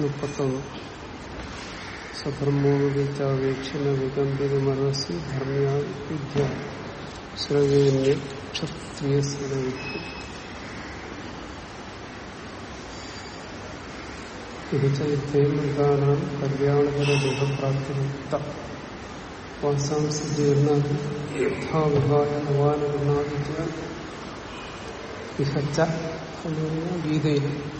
മുപ്പത്തൊന്ന് സധർമ്മോപേക്ഷണ വികമ്പിത മനസ്സി ധർമ്മ്യ വിദ്യ ശ്രവ്യ ക്ഷത്രിയ തിരിച്ചയുക്തേമൃതാനാം കല്യാണതര ദുഃഖപ്രാപ്തിമുക്ത വാസാംസീർണാതി യഥാവിഹായ നവാനുഗുണാദിത്യ വിഹച്ച എന്ന് പറഞ്ഞാൽ ഗീതയിലും.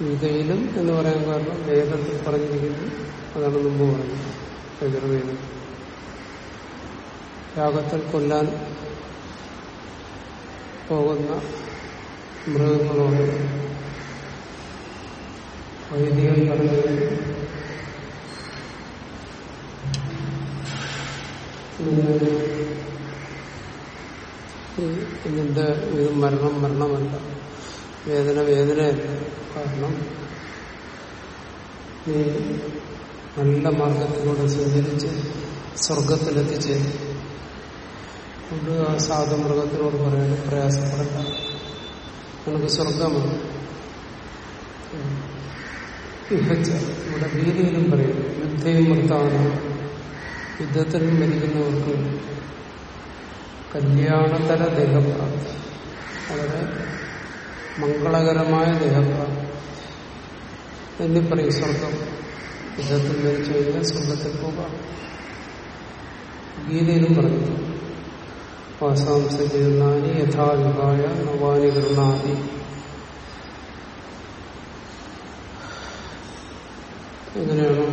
ഗീതയിലും എന്ന് പറയാൻ കാരണം വേദത്തിൽ പറഞ്ഞിരിക്കുന്നു. അതാണ് മുമ്പ് പറഞ്ഞത്. യജുർവേദം യാഗത്തിൽ കൊല്ലാൻ പോകുന്ന മൃഗങ്ങളോട് വൈദികൻ പറഞ്ഞത് ഇതിന്റെ ഇത് മരണം മരണമല്ല. വേദന വേദനയല്ല. കാരണം നീ നല്ല മാർഗത്തിലൂടെ സഞ്ചരിച്ച് സ്വർഗത്തിലെത്തിച്ചേരും അതുകൊണ്ട് ആ സാധുമൃഗത്തിനോട് പറയാൻ പ്രയാസപ്പെടണ്ട. നമുക്ക് സ്വർഗമാണ്. ഇവിടെ വീതിയിലും പറയും യുദ്ധയും വൃത്താണ് യുദ്ധത്തിലും മരിക്കുന്നവർക്ക് കല്യാണതര ദേഹപ്രാപ്തി വളരെ മംഗളകരമായ ദേഹപ്രാപ്തി എന്നീ പറയും സ്വർഗം യുദ്ധത്തിൽ മരിച്ചു കഴിഞ്ഞാൽ സ്വർഗത്തിൽ പോകാം. ഗീതയിലും പറഞ്ഞു വാസാംസ ജീർണാനി യഥാവിഹായ നവാനി ഗൃണാദി എങ്ങനെയാണ്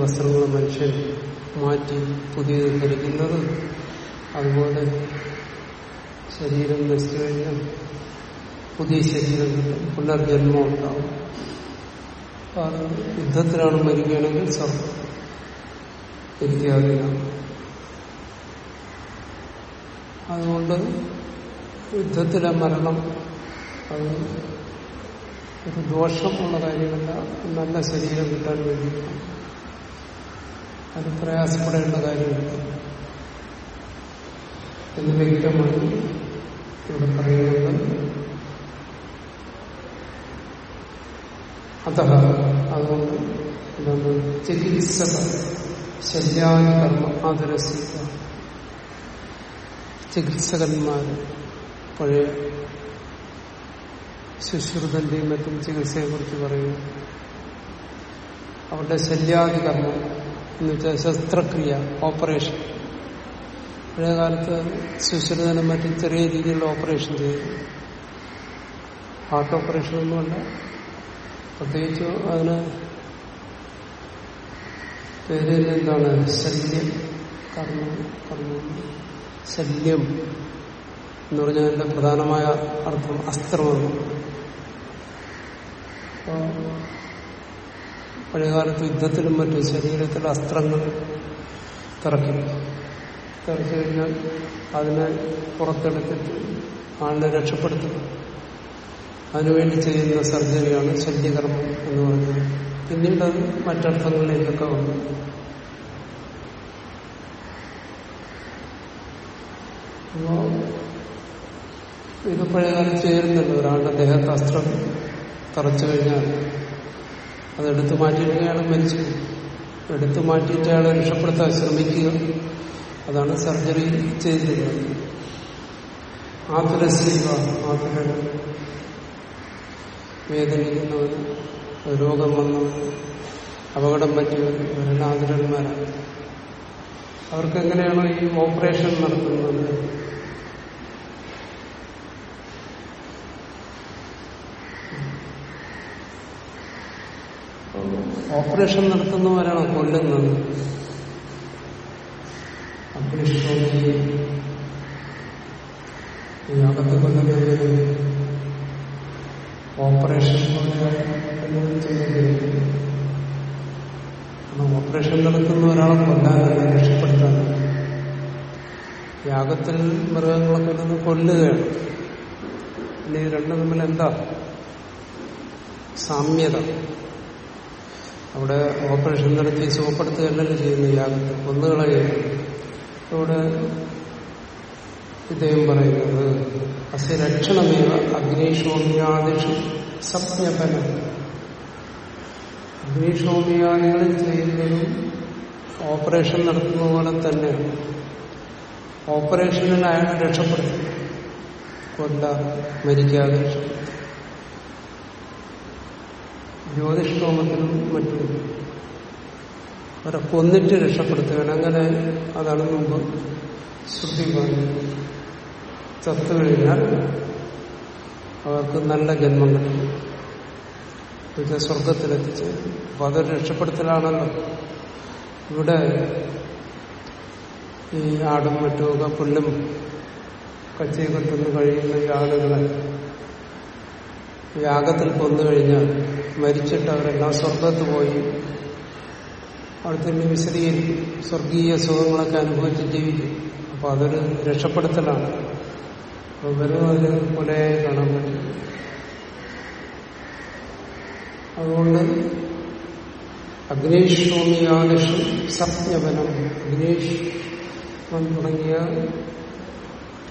വസ്ത്രങ്ങൾ മനുഷ്യൻ മാറ്റി പുതിയത് ധരിക്കുന്നത് അതുപോലെ ശരീരം നശിച്ചു കഴിഞ്ഞാൽ പുതിയ ശരീരം പുനർജന്മം ഉണ്ടാവും. അത് യുദ്ധത്തിലാണ് മരിക്കുകയാണെങ്കിൽ സ്വർഗം ഇത്യാദിയാണ് അതുകൊണ്ട് യുദ്ധത്തിലെ മരണം അത് ഒരു ദോഷമുള്ള കാര്യമല്ല. നല്ല ശരീരം കിട്ടാൻ വേണ്ടിയിട്ടാണ് അത് പ്രയാസപ്പെടേണ്ട കാര്യമില്ല. എന്ന് വ്യക്തമായി ഇവിടെ പറയുന്നത് അത അതുകൊണ്ട് എന്താണ് ചികിത്സ ശല്യാനി കർമ്മ ആദരസിക്ക ചികിത്സകന്മാർ പഴയ ശുശ്രുതന്റെയും മറ്റും ചികിത്സയെ കുറിച്ച് പറയുന്നു അവരുടെ ശല്യാദി കർമ്മം എന്ന് വെച്ചാൽ ശസ്ത്രക്രിയ ഓപ്പറേഷൻ. പഴയ കാലത്ത് സുശ്രുതനും മറ്റും ചെറിയ രീതിയിലുള്ള ഓപ്പറേഷൻ ചെയ്തു. ഹാർട്ട് ഓപ്പറേഷൻ ഒന്നുമല്ല പ്രത്യേകിച്ച് അതിന് പേര് എന്താണ്? ശല്യം. കർമ്മം കർമ്മം. ശല്യം എന്ന് പറഞ്ഞാൽ അതിന്റെ പ്രധാനമായ അർത്ഥം അസ്ത്രമെന്ന് പഴയകാലത്ത് യുദ്ധത്തിലും മറ്റും ശരീരത്തിലെ അസ്ത്രങ്ങൾ തറക്കും തിറച്ചു കഴിഞ്ഞാൽ അതിനെ പുറത്തെടുത്തിട്ട് ആളിനെ രക്ഷപ്പെടുത്തുക അതിനുവേണ്ടി ചെയ്യുന്ന സർജറിയാണ് ശല്യകർമ്മം എന്ന് പറഞ്ഞത് പിന്നീട് അത് മറ്റർത്ഥങ്ങളിലേക്കൊക്കെ വന്നു. അപ്പോ ഇത് പഴയകാലം ചേരുന്നുണ്ട് ഒരാളുടെ ദേഹത്ത് അസ്ത്രം തറച്ചു കഴിഞ്ഞാൽ അതെടുത്തു മാറ്റിയിട്ട് അയാൾ മരിച്ചു. എടുത്തു മാറ്റിയിട്ട് അയാളെ രക്ഷപ്പെടുത്താൻ ശ്രമിക്കുക. അതാണ് സർജറി ചെയ്തിരുന്നത് ആതുരസീവ ആതുര വേദനിക്കുന്നവന് രോഗം വന്നവന് അപകടം പറ്റിയവർ ഇവരെല്ലാം ആതുരന്മാരാണ്. അവർക്ക് എങ്ങനെയാണോ ഈ ഓപ്പറേഷൻ നടത്തുന്നത്? ഓപ്പറേഷൻ നടത്തുന്നവരാണ് കൊല്ലുന്നത്. അഗ്നിഷ്ടോമി കൊല്ലുന്നവര് ഓപ്പറേഷൻ ഓപ്പറേഷൻ നടത്തുന്ന ഒരാളെ കൊല്ലാനാണ് രക്ഷപ്പെടുത്താൻ. യാഗത്തിൽ മൃഗങ്ങളെ നിന്ന് കൊല്ലുകയാണ്. പിന്നെ രണ്ടും തമ്മിൽ എന്താ? സാമ്യത. അവിടെ ഓപ്പറേഷൻ നടത്തി സുഖപ്പെടുത്തുകയല്ലല്ലോ ചെയ്യുന്നു യാഗത്തിൽ കൊന്നുകളയുക ഇവിടെ ഇദ്ദേഹം പറയുന്നത് അസ്യ രക്ഷണമേവ അഗ്നിഷോമ്യാദിഷു സപ്ഞപനം അഗ്നിഷോമ്യാദികളിൽ ചെയ്യുന്നതും ഓപ്പറേഷൻ നടത്തുന്ന പോലെ തന്നെ ഓപ്പറേഷനിൽ അയാളെ രക്ഷപ്പെടുത്തും. കൊല്ല മരിക്കാതെ ജ്യോതിഷ്ഠോമത്തിനും മറ്റും അവരെ കൊന്നിട്ട് രക്ഷപ്പെടുത്തുകയാണ്. അങ്ങനെ അതാണ് മുമ്പ് ശ്രുതി പറഞ്ഞത്. ചത്തു കഴിഞ്ഞാൽ അവർക്ക് നല്ല ജന്മം കിട്ടും. സ്വർഗത്തിലെത്തിച്ച് അപ്പൊ അതൊരു രക്ഷപ്പെടുത്തലാണല്ലോ. ഇവിടെ ഈ ആടും മറ്റുമൊക്കെ പുല്ലും കച്ചി തിന്ന് കഴിയുന്ന ഈ ആളുകളെ യാഗത്തിൽ കൊന്നു കഴിഞ്ഞാൽ മരിച്ചിട്ട് അവരെല്ലാം സ്വർഗത്ത് പോയി. അവിടുത്തെ വിശദീകരിക്കും. സ്വർഗീയ സുഖങ്ങളൊക്കെ അനുഭവിച്ച് ജീവിക്കും. അപ്പൊ അതൊരു രക്ഷപ്പെടുത്തലാണ്. വെറും അതിന് കൊലയായി കാണാൻ പറ്റും അതുകൊണ്ട് അഗ്നേഷ്വമിയാദിഷു സത്യവനം അഗ്നേഷ് തുടങ്ങിയ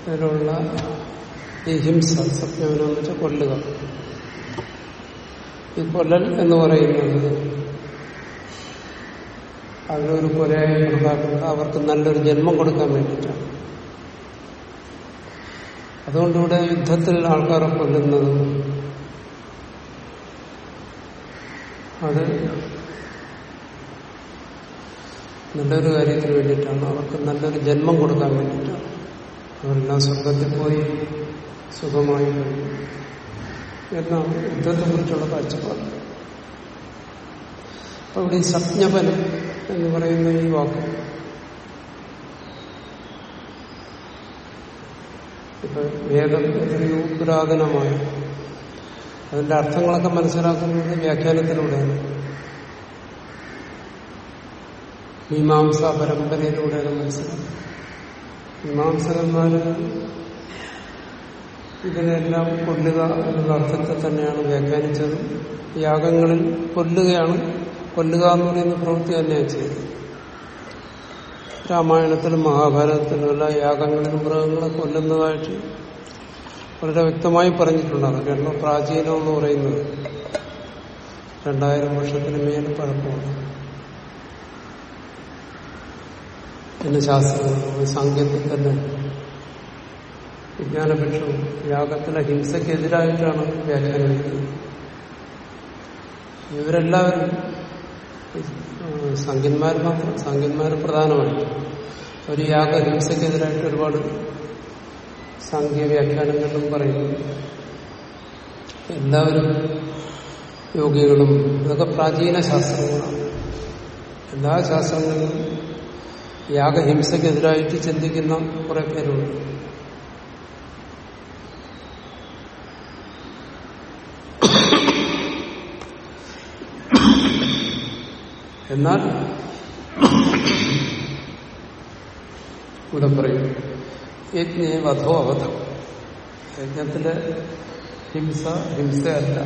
ഇതിലുള്ള ഹിംസ സപ്ഞപനം എന്ന് വെച്ചാൽ കൊല്ലുക. ഈ കൊല്ലൽ എന്ന് പറയുന്നത്. അവരൊരു കൊലയായി കണക്കാക്കുന്നത് അവർക്ക് നല്ലൊരു ജന്മം കൊടുക്കാൻ വേണ്ടിയിട്ടാണ്. അതുകൊണ്ടിവിടെ യുദ്ധത്തിൽ ആൾക്കാരെ കൊല്ലുന്നത് അത് നല്ലൊരു കാര്യത്തിന് വേണ്ടിയിട്ടാണ്. അവർക്ക് നല്ലൊരു ജന്മം കൊടുക്കാൻ വേണ്ടിയിട്ടാണ്. അവരെല്ലാം സ്വർഗത്തിൽ പോയി സുഖമായി എന്നാണ് യുദ്ധത്തെക്കുറിച്ചുള്ള കാഴ്ചപ്പാട്. അപ്പൊ ഇവിടെ ഈ സജ്ഞപനം എന്ന് പറയുന്ന ഈ വാക്ക്. ഇപ്പൊ വേദം എത്രയോ പുരാതനമായ. അതിന്റെ അർത്ഥങ്ങളൊക്കെ മനസ്സിലാക്കുന്നത് വ്യാഖ്യാനത്തിലൂടെയാണ്. മീമാംസ പരമ്പരയിലൂടെയാണ് മനസ്സിലാക്കുന്നത് മീമാംസകന്മാര് ഇതിനെല്ലാം കൊല്ലുക എന്നുള്ള അർത്ഥത്തെ തന്നെയാണ് വ്യാഖ്യാനിച്ചത്. യാഗങ്ങളിൽ കൊല്ലുകയാണ് കൊല്ലുക എന്ന് പറയുന്ന പ്രവൃത്തി തന്നെയാണ് ചെയ്തത് രാമായണത്തിലും മഹാഭാരതത്തിലും എല്ലാ യാഗങ്ങളിലും മൃഗങ്ങളെ കൊല്ലുന്നതായിട്ട് വളരെ വ്യക്തമായി പറഞ്ഞിട്ടുണ്ട് അതൊക്കെയാണ് പ്രാചീനം എന്ന് പറയുന്നത് രണ്ടായിരം വർഷത്തിന് മേൽ പഴക്കമാണ് പിന്നെ ശാസ്ത്രങ്ങൾ സാങ്കേതിക തന്നെ വിജ്ഞാനപക്ഷവും യാഗത്തിലെ ഹിംസക്കെതിരായിട്ടാണ് വ്യാഖ്യാനം എഴുതുന്നത് ഇവരെല്ലാവരും സംഖ്യന്മാർ മാത്രം സംഖ്യന്മാർ പ്രധാനമായിട്ട് ഒരു യാഗ ഹിംസക്കെതിരായിട്ട് ഒരുപാട് സാങ്കേതിക വ്യാഖ്യാനങ്ങളിലും പറയുന്നു. എല്ലാവരും യോഗികളും ഇതൊക്കെ പ്രാചീന ശാസ്ത്രങ്ങളാണ്. എല്ലാ ശാസ്ത്രങ്ങളിലും യാഗഹിംസക്കെതിരായിട്ട് ചിന്തിക്കുന്ന കുറെ പേരുണ്ട്. എന്നാൽ ഇവിടെ യജ്ഞ വധോ അവധം. യജ്ഞത്തിലെ ഹിംസ ഹിംസയല്ല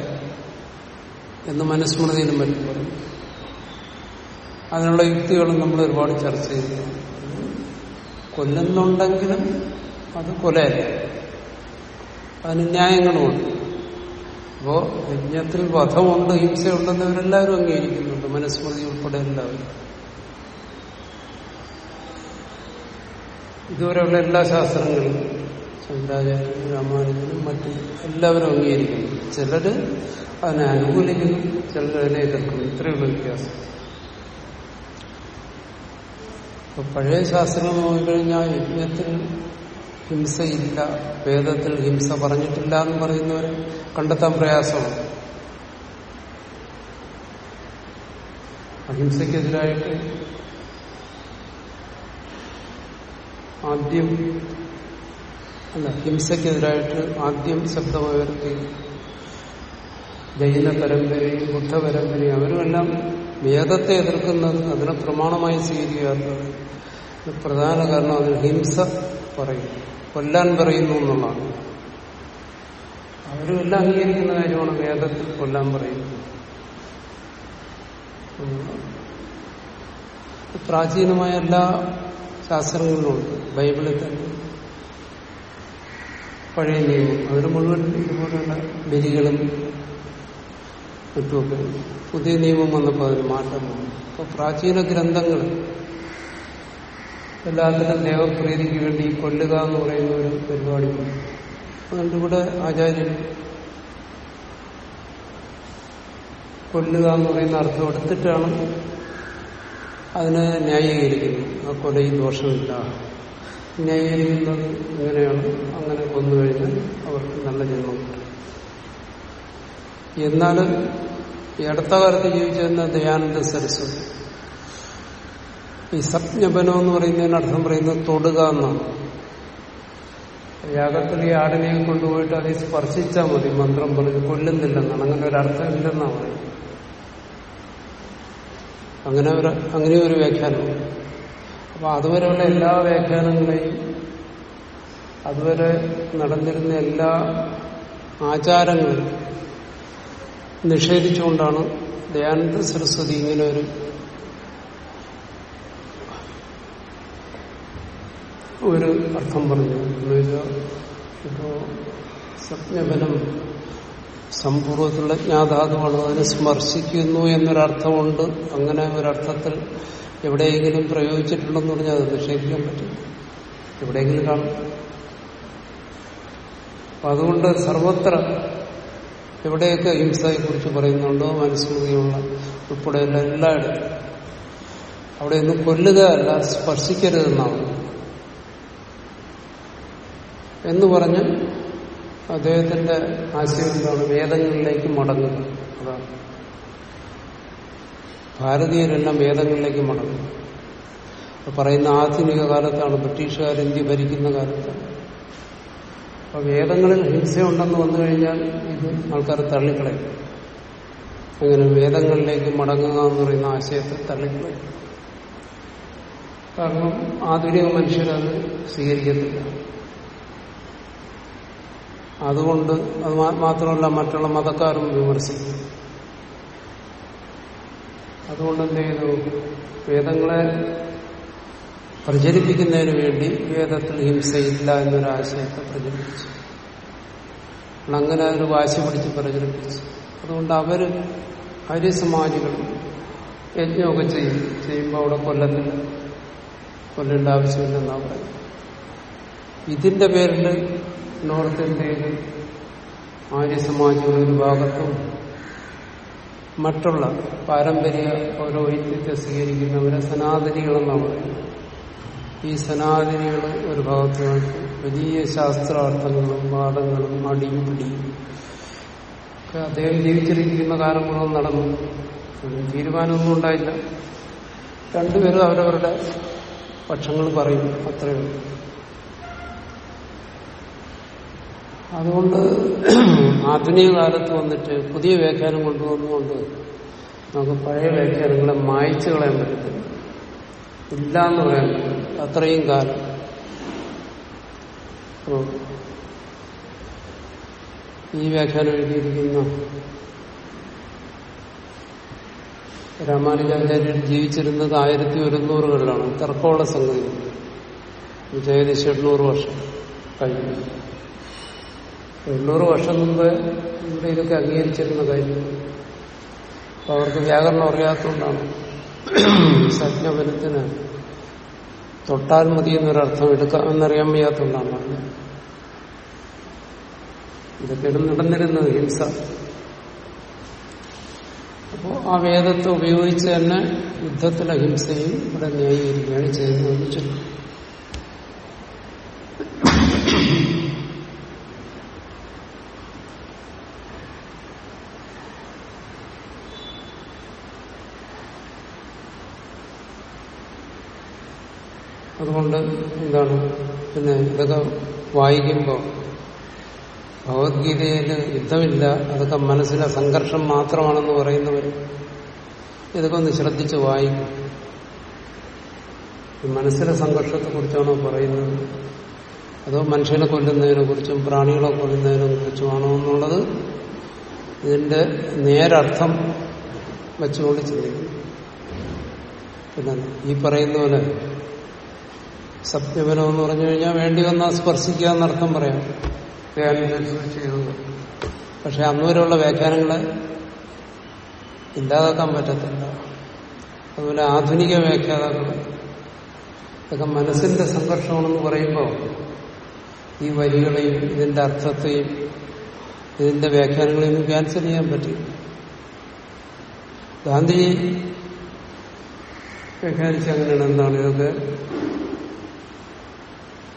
എന്ന് മനുസ്മൃതിയിലും മറ്റും പറയും. അതിനുള്ള യുക്തികളും നമ്മൾ ഒരുപാട് ചർച്ച ചെയ്തു. കൊല്ലുന്നുണ്ടെങ്കിലും അത് കൊലയല്ല. അതിന് ന്യായങ്ങളുമുണ്ട്. അപ്പോ യജ്ഞത്തിൽ വധമുണ്ട് ഹിംസയുണ്ടെന്ന് ഇവരെല്ലാവരും അംഗീകരിക്കുന്നുണ്ട് മനുസ്മൃതി ഉൾപ്പെടെ എല്ലാവരും. ഇതുവരെയുള്ള എല്ലാ ശാസ്ത്രങ്ങളും ശങ്കരാചാര്യനും രാമാനുജനും മറ്റും എല്ലാവരും അംഗീകരിക്കുന്നു. ചിലര് അതിനെ അനുകൂലിക്കുന്നു ചിലർ അതിനെ എതിർക്കുന്നു. ഇത്രയുള്ള വ്യത്യാസം. ഇപ്പൊ പഴയ ശാസ്ത്രങ്ങൾ നോക്കിക്കഴിഞ്ഞാൽ യജ്ഞത്തിൽ ഹിംസയില്ല വേദത്തിൽ ഹിംസ പറഞ്ഞിട്ടില്ല എന്ന് പറയുന്നവരെ കണ്ടെത്താൻ പ്രയാസമാണ് അഹിംസയ്ക്കെതിരായിട്ട് ആദ്യം അല്ല ഹിംസയ്ക്കെതിരായിട്ട് ആദ്യം ശബ്ദമായവർക്ക് ജൈന പരമ്പരയും ബുദ്ധ പരമ്പരയും അവരുമെല്ലാം വേദത്തെ എതിർക്കുന്നത് അതിനെ പ്രമാണമായി സ്വീകരിക്കാത്തത് പ്രധാന കാരണം അതിന് ഹിംസ പറയും കൊല്ലാൻ പറയുന്നു എന്നുള്ളതാണ്. അവരും എല്ലാം അംഗീകരിക്കുന്ന കാര്യമാണ്. വേദത്തിൽ കൊല്ലാൻ പറയുന്നത് പ്രാചീനമായ എല്ലാ ശാസ്ത്രങ്ങളിലും ഉണ്ട് ബൈബിളിൽ തന്നെ പഴയ നിയമം. അതിന് മുഴുവൻ ഇതുപോലുള്ള ബലികളും ഇട്ടുമൊക്കെ പുതിയ നിയമം വന്നപ്പോൾ അതിന് മാറ്റം വന്നു. അപ്പൊ പ്രാചീന ഗ്രന്ഥങ്ങൾ എല്ലാത്തിനും ദേവപ്രീതിക്ക് വേണ്ടി കൊല്ലുക എന്ന് പറയുന്ന ഒരു പരിപാടി അതുകൊണ്ട് ഇവിടെ ആചാര്യൻ കൊല്ലുക എന്ന് പറയുന്ന അർത്ഥം എടുത്തിട്ടാണ് അതിനെ ന്യായീകരിക്കുന്നത്. ആ കൊലയിൽ ദോഷമില്ല. ന്യായീകരിക്കുന്നത് ഇങ്ങനെയാണ്. അങ്ങനെ കൊന്നു കഴിഞ്ഞാൽ അവർക്ക് നല്ല ജന്മം എന്നാൽ ഈ കാലത്ത് ജീവിച്ചിരുന്ന ദയാനന്ദ സരസ്വതി ഈ സപ്ഞപനം എന്ന് പറയുന്നതിന് അർത്ഥം പറയുന്നത് തൊടുക എന്നാണ്. യാഗത്തിൽ ഈ ആടിനെ കൊണ്ടുപോയിട്ട് അതിൽ സ്പർശിച്ചാൽ മതി മന്ത്രം പറഞ്ഞ് കൊല്ലുന്നില്ലെന്നാണ് അങ്ങനെ ഒരു അർത്ഥം ഇല്ലെന്നാണ് പറയുന്നത്. അങ്ങനെ ഒരു അങ്ങനെ ഒരു വ്യാഖ്യാനമുണ്ട്. അപ്പൊ അതുവരെയുള്ള എല്ലാ വ്യാഖ്യാനങ്ങളെയും അതുവരെ നടന്നിരുന്ന എല്ലാ ആചാരങ്ങളും നിഷേധിച്ചുകൊണ്ടാണ് ദയാനന്ദ സരസ്വതി ഇങ്ങനെ ഒരു ഒരു അർത്ഥം പറഞ്ഞു. എന്നുവെച്ചാൽ ഇപ്പോ സജ്ഞബലം സമ്പൂർവത്തിലുള്ള ജ്ഞാതാതുമാണ് അതിനെ സ്മർശിക്കുന്നു എന്നൊരർത്ഥമുണ്ട്. അങ്ങനെ ഒരർത്ഥത്തിൽ എവിടെയെങ്കിലും പ്രയോഗിച്ചിട്ടുണ്ടെന്ന് പറഞ്ഞാൽ അത് നിഷേധിക്കാൻ പറ്റും എവിടെയെങ്കിലും കാണും. അപ്പൊ അതുകൊണ്ട് സർവത്ര എവിടെയൊക്കെ ഹിംസയെ കുറിച്ച് പറയുന്നുണ്ടോ മനസ്സിലുള്ള ഉൾപ്പെടെയുള്ള എല്ലായിടത്തും. അവിടെ ഒന്നും കൊല്ലുക അല്ല സ്പർശിക്കരുതെന്നാണ്. എന്ന് പറഞ്ഞ് അദ്ദേഹത്തിന്റെ ആശയം എന്താണ് വേദങ്ങളിലേക്ക് മടങ്ങുക അതാണ് ഭാരതീയരെല്ലാം വേദങ്ങളിലേക്ക് മടങ്ങും പറയുന്ന ആധുനിക കാലത്താണ് ബ്രിട്ടീഷുകാർ ഇന്ത്യ ഭരിക്കുന്ന കാലത്താണ്. അപ്പൊ വേദങ്ങളിൽ ഹിംസയുണ്ടെന്ന് വന്നു കഴിഞ്ഞാൽ ഇത് ആൾക്കാർ തള്ളിക്കളയും. അങ്ങനെ വേദങ്ങളിലേക്ക് മടങ്ങുക എന്ന് പറയുന്ന ആശയത്തെ തള്ളിക്കളയും. കാരണം ആധുനിക മനുഷ്യരത് സ്വീകരിക്കത്തില്ല. അതുകൊണ്ട് അത് മാത്രമല്ല മറ്റുള്ള മതക്കാരും വിമർശിക്കും. അതുകൊണ്ട് എന്ത് ചെയ്തു? വേദങ്ങളെ പ്രചരിപ്പിക്കുന്നതിന് വേണ്ടി വേദത്തിൽ ഹിംസയില്ല എന്നൊരാശയത്തെ പ്രചരിപ്പിച്ചു. അങ്ങനെ അതിന് വാശി പിടിച്ച് പ്രചരിപ്പിച്ചു. അതുകൊണ്ട് അവർ ഹരിസമാജികൾ യജ്ഞമൊക്കെ ചെയ്യും. ചെയ്യുമ്പോൾ അവിടെ കൊല്ലത്തില്ല. കൊല്ലേണ്ട ആവശ്യമില്ലെന്നാണ് പറയുന്നത്. ഇതിന്റെ പേരിൽ നോർത്ത് ഇന്ത്യയിൽ ആര്യസമാജികളുടെ ഒരു ഭാഗത്തും മറ്റുള്ള പാരമ്പര്യ പൗരോഹിത്യത്തെ സ്വീകരിക്കുന്നവരെ സനാതനികളെന്നാണ് പറയുന്നത്. ഈ സനാതനികൾ ഒരു ഭാഗത്തുമായിട്ട് വലിയ ശാസ്ത്രാർത്ഥങ്ങളും വാദങ്ങളും അടിയും പിടിയും ഒക്കെ അദ്ദേഹം ജീവിച്ചിരിക്കുന്ന കാലം മുഴുവൻ നടന്നു തീരുമാനമൊന്നും ഉണ്ടായില്ല. രണ്ടുപേരും അവരവരുടെ പക്ഷങ്ങൾ പറയും. അത്രയേ ഉള്ളൂ അതുകൊണ്ട് ആധുനിക കാലത്ത് വന്നിട്ട് പുതിയ വ്യാഖ്യാനം കൊണ്ടുവന്നുകൊണ്ട് നമുക്ക് പഴയ വ്യാഖ്യാനങ്ങളെ മായ്ച്ചു കളയാൻ പറ്റത്തില്ല. ഇല്ല എന്ന് പറയാൻ അത്രയും കാലം. ഈ വ്യാഖ്യാനം എഴുതിയിരിക്കുന്ന രാമാനുജാചാര്യൻ ജീവിച്ചിരുന്നത് ആയിരത്തി ഒരുന്നൂറുകളിലാണ്. തർക്കമുള്ള സംഗതി. ഏകദേശം എണ്ണൂറ് വർഷം കഴിഞ്ഞു. എണ്ണൂറ് വർഷം മുമ്പ് ഇവിടെ ഇതൊക്കെ അംഗീകരിച്ചിരുന്ന കാര്യം. അപ്പൊ അവർക്ക് വ്യാകരണം അറിയാത്തതുകൊണ്ടാണ് സജ്ഞപനത്തിന് തൊട്ടാൽ മതി എന്നൊരർത്ഥം എടുക്കാം എന്നറിയാൻ വയ്യാത്തതുകൊണ്ടാണ് പറഞ്ഞത്. ഇതൊക്കെ നടന്നിരുന്നത് ഹിംസ. അപ്പോൾ ആ വേദത്തെ ഉപയോഗിച്ച് തന്നെ യുദ്ധത്തിലെ ഹിംസയും ഇവിടെ ന്യായീകരിക്കുകയാണ് ചെയ്യുന്നതെന്ന് ചുരുക്കം അതുകൊണ്ട് എന്താണ്? പിന്നെ ഇതൊക്കെ വായിക്കുമ്പോൾ ഭഗവത്ഗീതയിൽ യുദ്ധമില്ല അതൊക്കെ മനസ്സിലെ സംഘർഷം മാത്രമാണെന്ന് പറയുന്നവർ ഇതൊക്കെ ഒന്ന് ശ്രദ്ധിച്ച് വായിക്കും. മനസ്സിലെ സംഘർഷത്തെ കുറിച്ചാണോ പറയുന്നത്? അതോ മനുഷ്യനെ കൊല്ലുന്നതിനെ കുറിച്ചും പ്രാണികളെ കൊല്ലുന്നതിനെ കുറിച്ചുമാണോ എന്നുള്ളത് ഇതിന്റെ നേരർത്ഥം വെച്ചുകൊണ്ട് ചിന്തിക്കും. പിന്നെ ഈ പറയുന്ന പോലെ സത്യവനം എന്ന് പറഞ്ഞു കഴിഞ്ഞാൽ വേണ്ടി വന്നാൽ സ്പർശിക്കുക എന്നർത്ഥം പറയാം. പക്ഷെ അന്നുവരെയുള്ള വ്യാഖ്യാനങ്ങളെ ഇല്ലാതാക്കാൻ പറ്റത്തില്ല. അതുപോലെ ആധുനിക വ്യാഖ്യാതാക്കൾ ഇതൊക്കെ മനസ്സിന്റെ സംഘർഷമാണെന്ന് പറയുമ്പോൾ ഈ വരികളെയും ഇതിന്റെ അർത്ഥത്തെയും ഇതിന്റെ വ്യാഖ്യാനങ്ങളെയും ക്യാൻസൽ ചെയ്യാൻ പറ്റില്ല ഗാന്ധി വ്യാഖ്യാനിച്ച അങ്ങനെയാണ് എന്താണ് ഇതൊക്കെ?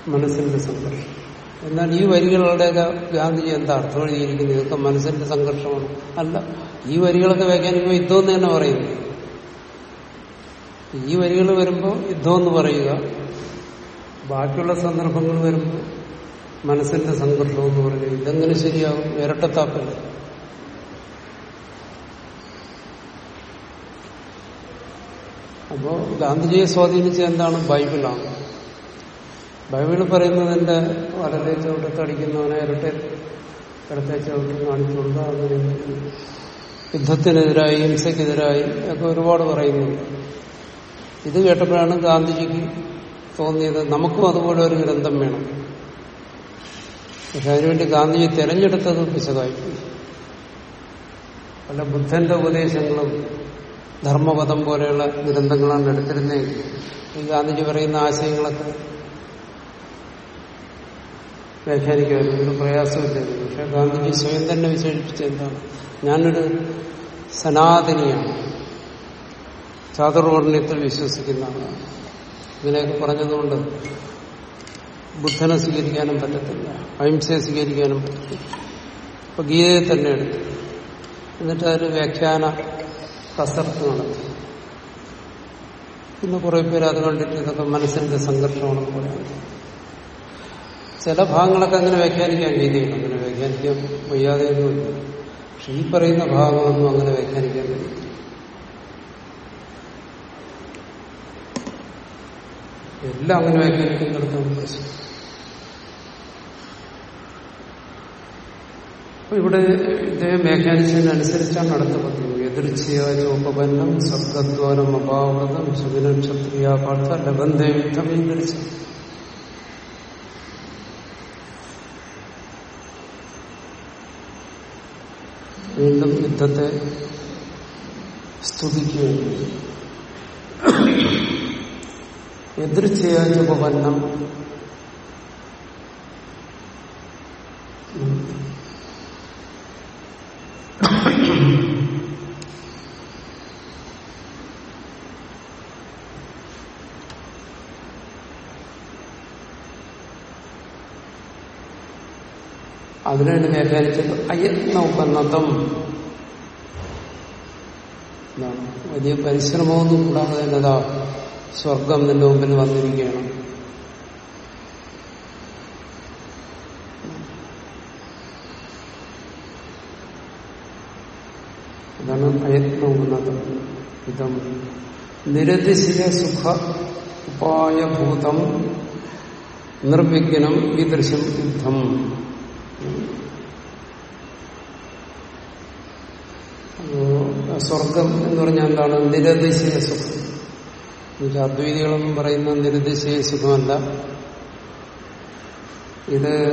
മനസ്സിന്റെ സംഘർഷം. എന്നാൽ ഈ വരികളുടെയൊക്കെ ഗാന്ധിജി എന്താ അർത്ഥം എഴുതിയിരിക്കുന്നത്? ഇതൊക്കെ മനസ്സിന്റെ സംഘർഷമാണ്. അല്ല ഈ വരികളൊക്കെ വ്യാഖ്യാനിക്കുമ്പോൾ യുദ്ധം എന്ന് തന്നെ പറയുന്നു ഈ വരികൾ വരുമ്പോൾ യുദ്ധം എന്ന് പറയുക. ബാക്കിയുള്ള സന്ദർഭങ്ങൾ വരുമ്പോൾ മനസ്സിന്റെ സംഘർഷം എന്ന് പറയുക ഇതെങ്ങനെ ശരിയാവും? ഇരട്ടത്താപ്പല്ല അപ്പോ ഗാന്ധിജിയെ സ്വാധീനിച്ച എന്താണ്? ബൈബിളാണ്. ബൈബിൾ പറയുന്നതിന്റെ വലത്തെ ചവിട്ടത്തടിക്കുന്നവനെ ഇരട്ടെ ഇടത്തെ ചവിട്ടി കാണിച്ചുകൊണ്ട് അങ്ങനെ യുദ്ധത്തിനെതിരായി ഹിംസയ്ക്കെതിരായി ഒക്കെ ഒരുപാട് പറയുന്നുണ്ട്. ഇത് കേട്ടപ്പോഴാണ് ഗാന്ധിജിക്ക് തോന്നിയത് നമുക്കും അതുപോലെ ഒരു ഗ്രന്ഥം വേണം. പക്ഷെ അതിനുവേണ്ടി ഗാന്ധിജി തെരഞ്ഞെടുത്തത് വിശദമായി പല ബുദ്ധന്റെ ഉപദേശങ്ങളും ധർമ്മപഥം പോലെയുള്ള ഗ്രന്ഥങ്ങളാണ് എടുത്തിരുന്നെങ്കിൽ ഈ ഗാന്ധിജി പറയുന്ന ആശയങ്ങളൊക്കെ വ്യാഖ്യാനിക്കുമായിരുന്നു ഒരു പ്രയാസമില്ലായിരുന്നു. പക്ഷെ ഗാന്ധിജി സ്വയം തന്നെ വിശേഷിപ്പിച്ച എന്താണ്? ഞാനൊരു സനാതനിയാണ്. ചാതുർവർണയത്തിൽ വിശ്വസിക്കുന്ന ആളാണ്. ഇതിനെയൊക്കെ പറഞ്ഞതുകൊണ്ട് ബുദ്ധനെ സ്വീകരിക്കാനും പറ്റത്തില്ല. അഹിംസയെ സ്വീകരിക്കാനും പറ്റത്തില്ല. അപ്പൊ ഗീതയെ തന്നെ എടുത്തു. എന്നിട്ട് അതൊരു വ്യാഖ്യാന കസർത്ത് നടത്തി. പിന്നെ കുറെ പേര് അത് കണ്ടിട്ട് ഇതൊക്കെ മനസ്സിന്റെ സംഘർഷമാണെന്ന് പറയുന്നത് ചില ഭാഗങ്ങളൊക്കെ അങ്ങനെ വ്യാഖ്യാനിക്കാൻ രീതിയുണ്ട് അങ്ങനെ വ്യാഖ്യാനിക്കാൻ വയ്യാതെയൊന്നുമില്ല പക്ഷെ ഈ പറയുന്ന ഭാഗമൊന്നും അങ്ങനെ വ്യാഖ്യാനിക്കാൻ കഴിയില്ല എല്ലാം അങ്ങനെ വ്യാഖ്യാനിക്കുന്നിടത്താണ് പ്രശ്നം ഇവിടെ ഇദ്ദേഹം വ്യാഖ്യാനിച്ചതിനനുസരിച്ചാണ് അടുത്ത പദ്യം എതിർച്ചയ ചോപബന്നം സ്വർഗദ്വാരം അപാവൃതം ശുഭിനക്ഷത്രിയ പാർത്ഥ ലബന്ധ യുദ്ധം എതിർച്ച വീണ്ടും യുദ്ധത്തെ സ്തുതിക്കുകയാണ് എതിർച്ചയോപന്നം അതിനുവേണ്ടി വ്യാഖ്യാനിച്ചത് അയത്നോപന്നതം എന്താണ്? വലിയ പരിശ്രമമൊന്നും കൂടാതെ എന്നതാ സ്വർഗം നിന്റെ മുമ്പിൽ വന്നിരിക്കുകയാണ്. ഇതാണ് അയത്നോപന്നതം ഇതം. നിരതിശിര സുഖ ഉപായഭൂതം നിർവിഘ്നം ഈദൃശം യുദ്ധം സ്വർഗം എന്ന് പറഞ്ഞാൽ എന്താണ്? നിരതിശയ സുഖം. അദ്വൈതികളൊന്നും പറയുന്ന നിരതിശയ സുഖമല്ല. ഇത്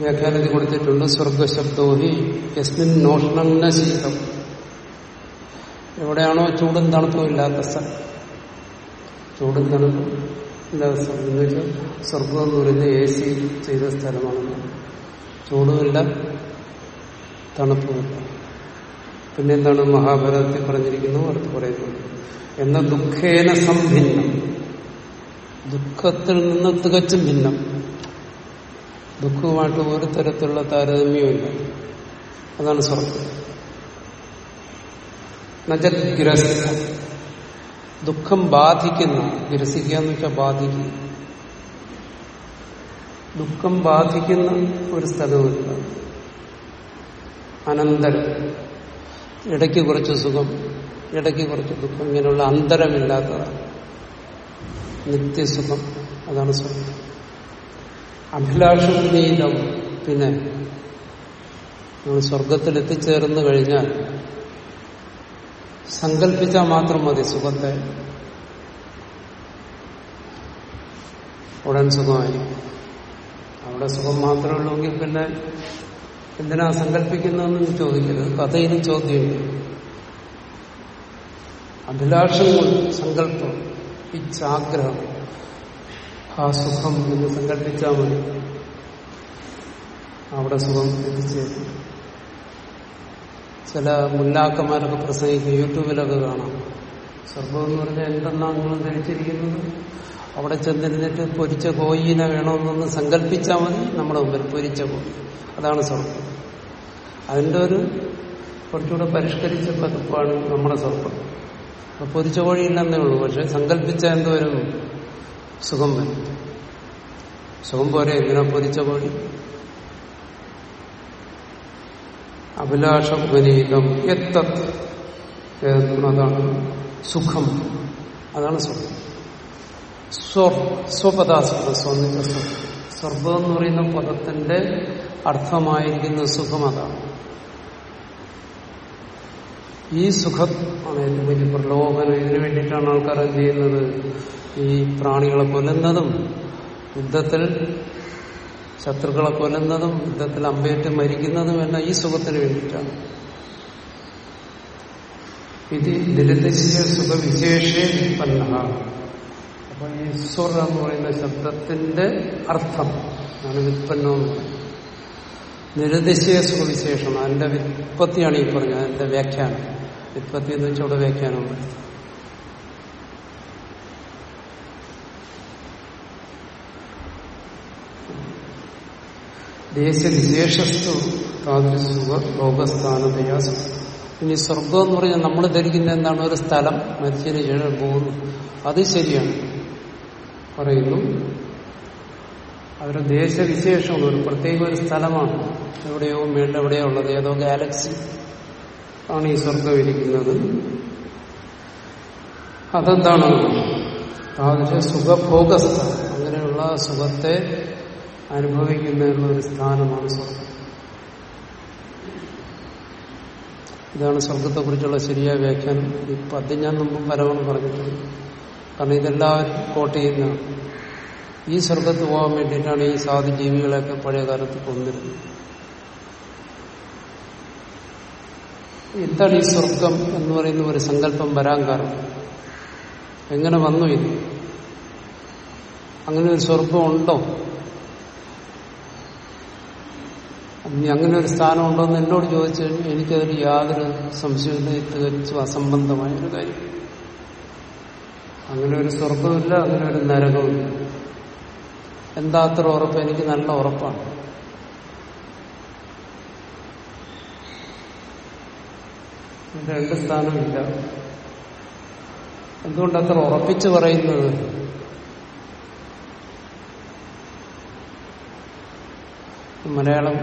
വ്യാഖ്യാനത്തിൽ കൊടുത്തിട്ടുണ്ട് സ്വർഗശബ്ദോഹി യസ്മിൻ നോഷണം ശീതം. എവിടെയാണോ ചൂടും തണുപ്പും ഇല്ലാത്ത സ്ഥലം. ചൂടും തണുപ്പും. വെച്ചാൽ സ്വർഗം എന്ന് പറയുന്നത് എ സി ചെയ്ത സ്ഥലമാണ്. ചൂടുമില്ല തണുപ്പുമില്ല പിന്നെ എന്താണ് മഹാഭാരതത്തിൽ പറഞ്ഞിരിക്കുന്നു? അടുത്ത് പറയുന്നത് എന്ന ദുഃഖേന സംഭിന്നം ദുഃഖത്തിൽ നിന്ന് തികച്ചും ഭിന്നം. ദുഃഖവുമായിട്ട് ഒരു തരത്തിലുള്ള താരതമ്യമില്ല അതാണ് സ്വർഗം നജഗ്രസ്ത ദുഃഖം ബാധിക്കുന്നു വിരസിക്കുക എന്ന് വെച്ചാൽ ബാധിക്കുക ദുഃഖം ബാധിക്കുന്ന ഒരു സ്ഥലവുമില്ല. അനന്തരം. ഇടയ്ക്ക് കുറച്ച് സുഖം ഇടയ്ക്ക് കുറച്ച് ദുഃഖം ഇങ്ങനെയുള്ള അന്തരമില്ലാത്തതാണ്. നിത്യസുഖം അതാണ് സ്വർഗം അഭിലാഷുന്നീതം പിന്നെ നമ്മൾ സ്വർഗത്തിൽ എത്തിച്ചേർന്ന് കഴിഞ്ഞാൽ സങ്കല്പിച്ചാൽ മാത്രം മതി സുഖത്തെ. ഉടൻ സുഖമായി അവിടെ സുഖം മാത്രമേ ഉള്ളൂങ്കിൽ പിന്നെ എന്തിനാ സങ്കല്പിക്കുന്നതെന്ന് ചോദിക്കരുത്. കഥയിലും ചോദ്യമില്ല. അഭിലാഷം കൊണ്ട് സങ്കല്പം ഇച്ഛാഗ്രഹം ആ സുഖം എന്ന് സങ്കല്പിച്ചാൽ മതി. അവിടെ സുഖം എത്തിച്ചേരും. ചില മുല്ലാക്കന്മാരൊക്കെ പ്രസംഗിക്കും യൂട്യൂബിലൊക്കെ കാണാം. സ്വർഗം എന്ന് പറഞ്ഞാൽ എന്തെന്നാണ് നിങ്ങൾ ധരിച്ചിരിക്കുന്നത്? അവിടെ ചെന്നിരുന്നിട്ട് പൊരിച്ച കോയിനെ വേണമെന്നൊന്ന് സങ്കല്പിച്ചാൽ മതി നമ്മുടെ മുമ്പിൽ പൊരിച്ച കോയി. അതാണ് സ്വർഗം അതിന്റെ ഒരു കുറച്ചുകൂടെ പരിഷ്കരിച്ച പതിപ്പാണ് നമ്മുടെ സ്വർഗം പൊരിച്ച കോഴിയില്ലെന്നേ ഉള്ളൂ പക്ഷെ സങ്കല്പിച്ച ഒരു സുഖം വരും. സുഖം പോരെ എന്തിനാ പൊരിച്ച കോഴി? അഭിലാഷം വിനീതം എത്തത്. അതാണ് സുഖം. അതാണ് സുഖം സ്വർ സ്വപദാസുഖം സ്വന്നിച്ച സുഖം സ്വർഗം എന്ന് പറയുന്ന പദത്തിന്റെ അർത്ഥമായിരിക്കുന്ന സുഖം അതാണ്. ഈ സുഖം ആണ് ഏറ്റവും വലിയ പ്രലോഭനം. ഇതിനു വേണ്ടിയിട്ടാണ് ആൾക്കാർ ചെയ്യുന്നത്? ഈ പ്രാണികളെ കൊല്ലുന്നതും യുദ്ധത്തിൽ ശത്രുക്കളെ കൊല്ലുന്നതും യുദ്ധത്തിൽ അമ്പേറ്റ് മരിക്കുന്നതും എല്ലാം ഈ സുഖത്തിന് വേണ്ടിയിട്ടാണ്. ഇത് ദരിദ്രശീയ സുഖവിശേഷേ ഉത്പന്ന അപ്പൊ ഈ സ്വർ എന്ന് പറയുന്ന ശബ്ദത്തിന്റെ അർത്ഥം ആണ് വിത്പന്നം എന്ന് പറയുന്നത്. സുഖവിശേഷം അതിന്റെ വിത്പത്തിയാണ് ഈ പറഞ്ഞത് അതിന്റെ വ്യാഖ്യാനം. വിത്പത്തി എന്ന് വെച്ചാൽ അവിടെ വ്യാഖ്യാനമുണ്ട് ദേശവിശേഷസ്തു താദൃശുഖ ലോകസ്ഥാനതയാ ഇനി സ്വർഗം എന്ന് പറഞ്ഞാൽ നമ്മൾ ധരിക്കുന്ന എന്താണ്? ഒരു സ്ഥലം മരിച്ചതിന് ശേഷം പോകുന്നു അത് ശരിയാണ്. പറയുന്നു അവരുടെ ദേശവിശേഷമുള്ള ഒരു പ്രത്യേക ഒരു സ്ഥലമാണ്. എവിടെയോ മേളിൽ എവിടെയോ ഉള്ളത്. ഏതോ ഗാലക്സി ആണ് ഈ സ്വർഗം ഇരിക്കുന്നത്. അതെന്താണ്? താദൃശ സുഖഭോഗസ്ഥ. അങ്ങനെയുള്ള സുഖത്തെ അനുഭവിക്കുന്നതിനുള്ള ഒരു സ്ഥാനമാണ് സ്വർഗം. ഇതാണ് സ്വർഗത്തെക്കുറിച്ചുള്ള ശരിയായ വ്യാഖ്യാനം. ഈ പദ്യം ഞാൻ മുമ്പ് പലവണ്ണം പറഞ്ഞിട്ടുണ്ട്. കാരണം ഇതെല്ലാവരും കോട്ട് ചെയ്യുന്നതാണ്. ഈ സ്വർഗത്ത് പോകാൻ വേണ്ടിയിട്ടാണ് ഈ സാധു ജീവികളെയൊക്കെ പഴയ കാലത്ത് കൊന്നിരുന്നത്. എന്താണ് ഈ സ്വർഗം എന്ന് പറയുന്ന ഒരു സങ്കല്പം വരാൻ കാരണം. എങ്ങനെ വന്നു ഇത്? അങ്ങനെ ഒരു സ്വർഗം ഉണ്ടോ? ഇനി അങ്ങനെ ഒരു സ്ഥാനം ഉണ്ടോ എന്ന് എന്നോട് ചോദിച്ചു കഴിഞ്ഞാൽ എനിക്കതിൽ യാതൊരു സംശയമില്ല തികച്ചും അസംബന്ധമായ ഒരു കാര്യം. അങ്ങനെ ഒരു സ്വർഗമില്ല അങ്ങനെ ഒരു നരകമില്ല എന്താ അത്ര ഉറപ്പ്? എനിക്ക് നല്ല ഉറപ്പാണ്. രണ്ട് സ്ഥാനമില്ല. എന്തുകൊണ്ട് അത്ര ഉറപ്പിച്ചു പറയുന്നത്? മലയാളം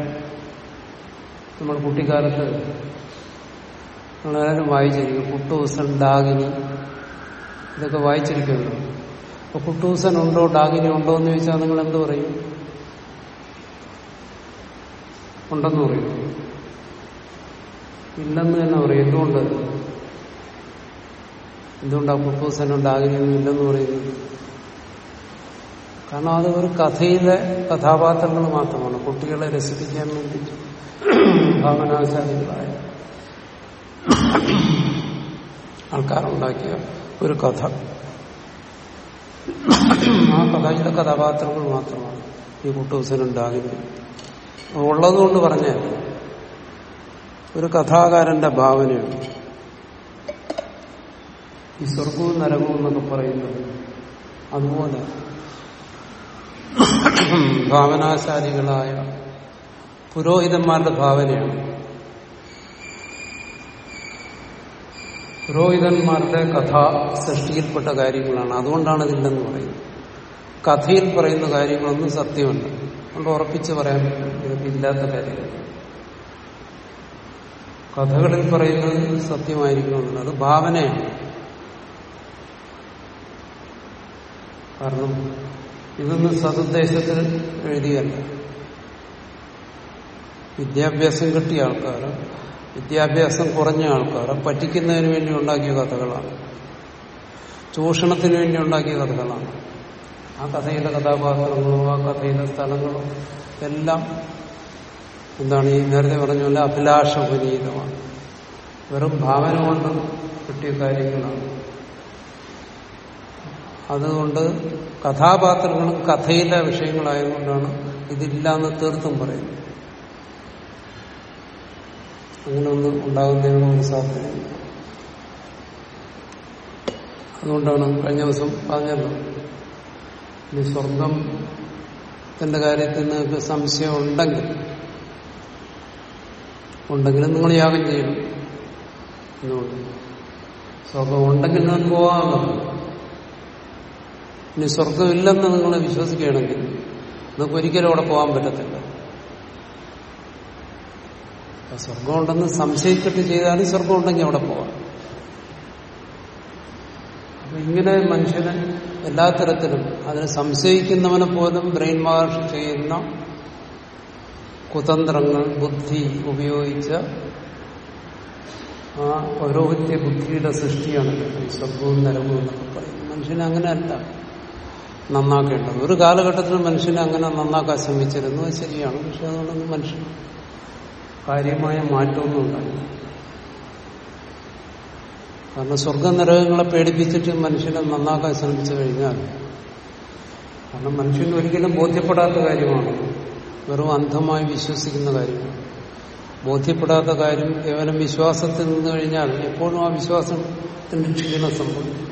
നമ്മൾ കുട്ടിക്കാലത്ത് നമ്മളെല്ലാവരും വായിച്ചിരിക്കും. കുട്ടൂസൻ ഡാഗിനി. ഇതൊക്കെ വായിച്ചിരിക്കുമല്ലോ. അപ്പൊ കുട്ടൂസൻ ഉണ്ടോ ഡാഗിനി ഉണ്ടോ എന്ന് ചോദിച്ചാൽ നിങ്ങൾ എന്ത് പറയും? ഉണ്ടെന്ന് പറയും. ഇല്ലെന്ന് തന്നെ പറയും. എന്തുകൊണ്ട്? എന്തുകൊണ്ടാ കുട്ടൂസനും ഡാഗിനിയൊന്നും ഇല്ലെന്ന് പറയുന്നത്? കാരണം അത് ഒരു കഥയിലെ കഥാപാത്രങ്ങൾ മാത്രമാണ്. കുട്ടികളെ രസിപ്പിക്കാൻ വേണ്ടി ഭാവനാശാലികളായ ആൾക്കാരുണ്ടാക്കിയ ഒരു കഥ. ആ കഥയുടെ കഥാപാത്രങ്ങൾ മാത്രമാണ് ഈ കുട്ടൂസനുണ്ടാകുന്നത് ഉള്ളതുകൊണ്ട് പറഞ്ഞ ഒരു കഥാകാരന്റെ ഭാവനയുണ്ട് ഈ സ്വർഗവും നരകവും എന്നൊക്കെ പറയുന്നത് അതുപോലെ ഭാവനാശാലികളായ പുരോഹിതന്മാരുടെ ഭാവനയാണ്. പുരോഹിതന്മാരുടെ കഥ സൃഷ്ടിയിൽപ്പെട്ട കാര്യങ്ങളാണ്. അതുകൊണ്ടാണ് ഇതില്ലെന്ന് പറയുന്നത്. കഥയിൽ പറയുന്ന കാര്യങ്ങളൊന്നും സത്യമല്ല. അതുകൊണ്ട് ഉറപ്പിച്ച് പറയാൻ ഇല്ലാത്ത കാര്യങ്ങൾ കഥകളിൽ പറയുന്നത് സത്യമായിരിക്കണമെന്നില്ല. അത് ഭാവനയാണ്. കാരണം ഇതൊന്നും സതുദ്ദേശത്തിൽ എഴുതിയല്ല. വിദ്യാഭ്യാസം കിട്ടിയ ആൾക്കാർ വിദ്യാഭ്യാസം കുറഞ്ഞ ആൾക്കാർ പറ്റിക്കുന്നതിന് വേണ്ടി ഉണ്ടാക്കിയ കഥകളാണ്. ചൂഷണത്തിന് വേണ്ടി ഉണ്ടാക്കിയ കഥകളാണ്. ആ കഥയിലെ കഥാപാത്രങ്ങളും ആ കഥയിലെ സ്ഥലങ്ങളോ എല്ലാം എന്താണ് ഈ നേരത്തെ പറഞ്ഞ പോലെ അഭിലാഷപുനീതമാണ്. വെറും ഭാവന കൊണ്ട് കിട്ടിയ കാര്യങ്ങളാണ്. അതുകൊണ്ട് കഥാപാത്രങ്ങളും കഥയിലെ വിഷയങ്ങളായതുകൊണ്ടാണ് ഇതില്ലാന്ന് തീർത്തും പറയുന്നത്. ഒന്നും ഉണ്ടാകുന്നതിനുള്ള ഒരു സാധ്യതയില്ല അതുകൊണ്ടാണ് കഴിഞ്ഞ ദിവസം പറഞ്ഞല്ലോ ഇനി സ്വർഗത്തിന്റെ കാര്യത്തിൽ നിങ്ങൾക്ക് സംശയം ഉണ്ടെങ്കിൽ ഉണ്ടെങ്കിലും നിങ്ങൾ യാഗം ചെയ്യണം. എന്നുകൊണ്ട് സ്വർഗം ഉണ്ടെങ്കിൽ നിങ്ങൾക്ക് പോകാമല്ലോ ഇനി സ്വർഗമില്ലെന്ന് നിങ്ങൾ വിശ്വസിക്കുകയാണെങ്കിൽ നിങ്ങൾക്ക് ഒരിക്കലും അവിടെ പോകാൻ പറ്റത്തില്ല. സ്വർഗം ഉണ്ടെന്ന് സംശയിച്ചിട്ട് ചെയ്താലും സ്വർഗം ഉണ്ടെങ്കിൽ അവിടെ പോവാം. അപ്പൊ ഇങ്ങനെ മനുഷ്യന് എല്ലാ തരത്തിലും അതിന് സംശയിക്കുന്നവനെ പോലും ബ്രെയിൻ വാഷ് ചെയ്യുന്ന കുതന്ത്രങ്ങൾ ബുദ്ധി ഉപയോഗിച്ച ആ പൗരോഹിത്യ ബുദ്ധിയുടെ സൃഷ്ടിയാണ് സ്വർഗവും നരകവും എന്നൊക്കെ പറയുന്നത്. മനുഷ്യനെ അങ്ങനെയല്ല നന്നാക്കേണ്ടത്. ഒരു കാലഘട്ടത്തിൽ മനുഷ്യനെ അങ്ങനെ നന്നാക്കാൻ ശ്രമിച്ചിരുന്നു. ശരിയാണ്. പക്ഷെ അതുകൊണ്ടൊന്നും മനുഷ്യൻ കാര്യമായ മാറ്റമൊന്നും ഉണ്ടായില്ല കാരണം സ്വർഗ നരകങ്ങളെ പേടിപ്പിച്ചിട്ട് മനുഷ്യനെ നന്നാക്കാൻ ശ്രമിച്ചു കഴിഞ്ഞാൽ കാരണം മനുഷ്യന് ഒരിക്കലും ബോധ്യപ്പെടാത്ത കാര്യമാണ്. വെറും അന്ധമായി വിശ്വസിക്കുന്ന കാര്യമാണ് ബോധ്യപ്പെടാത്ത കാര്യം കേവലം വിശ്വാസത്തിൽ നിന്ന് കഴിഞ്ഞാൽ എപ്പോഴും ആ വിശ്വാസത്തിന്റെ ക്ഷീണം സംഭവിക്കും.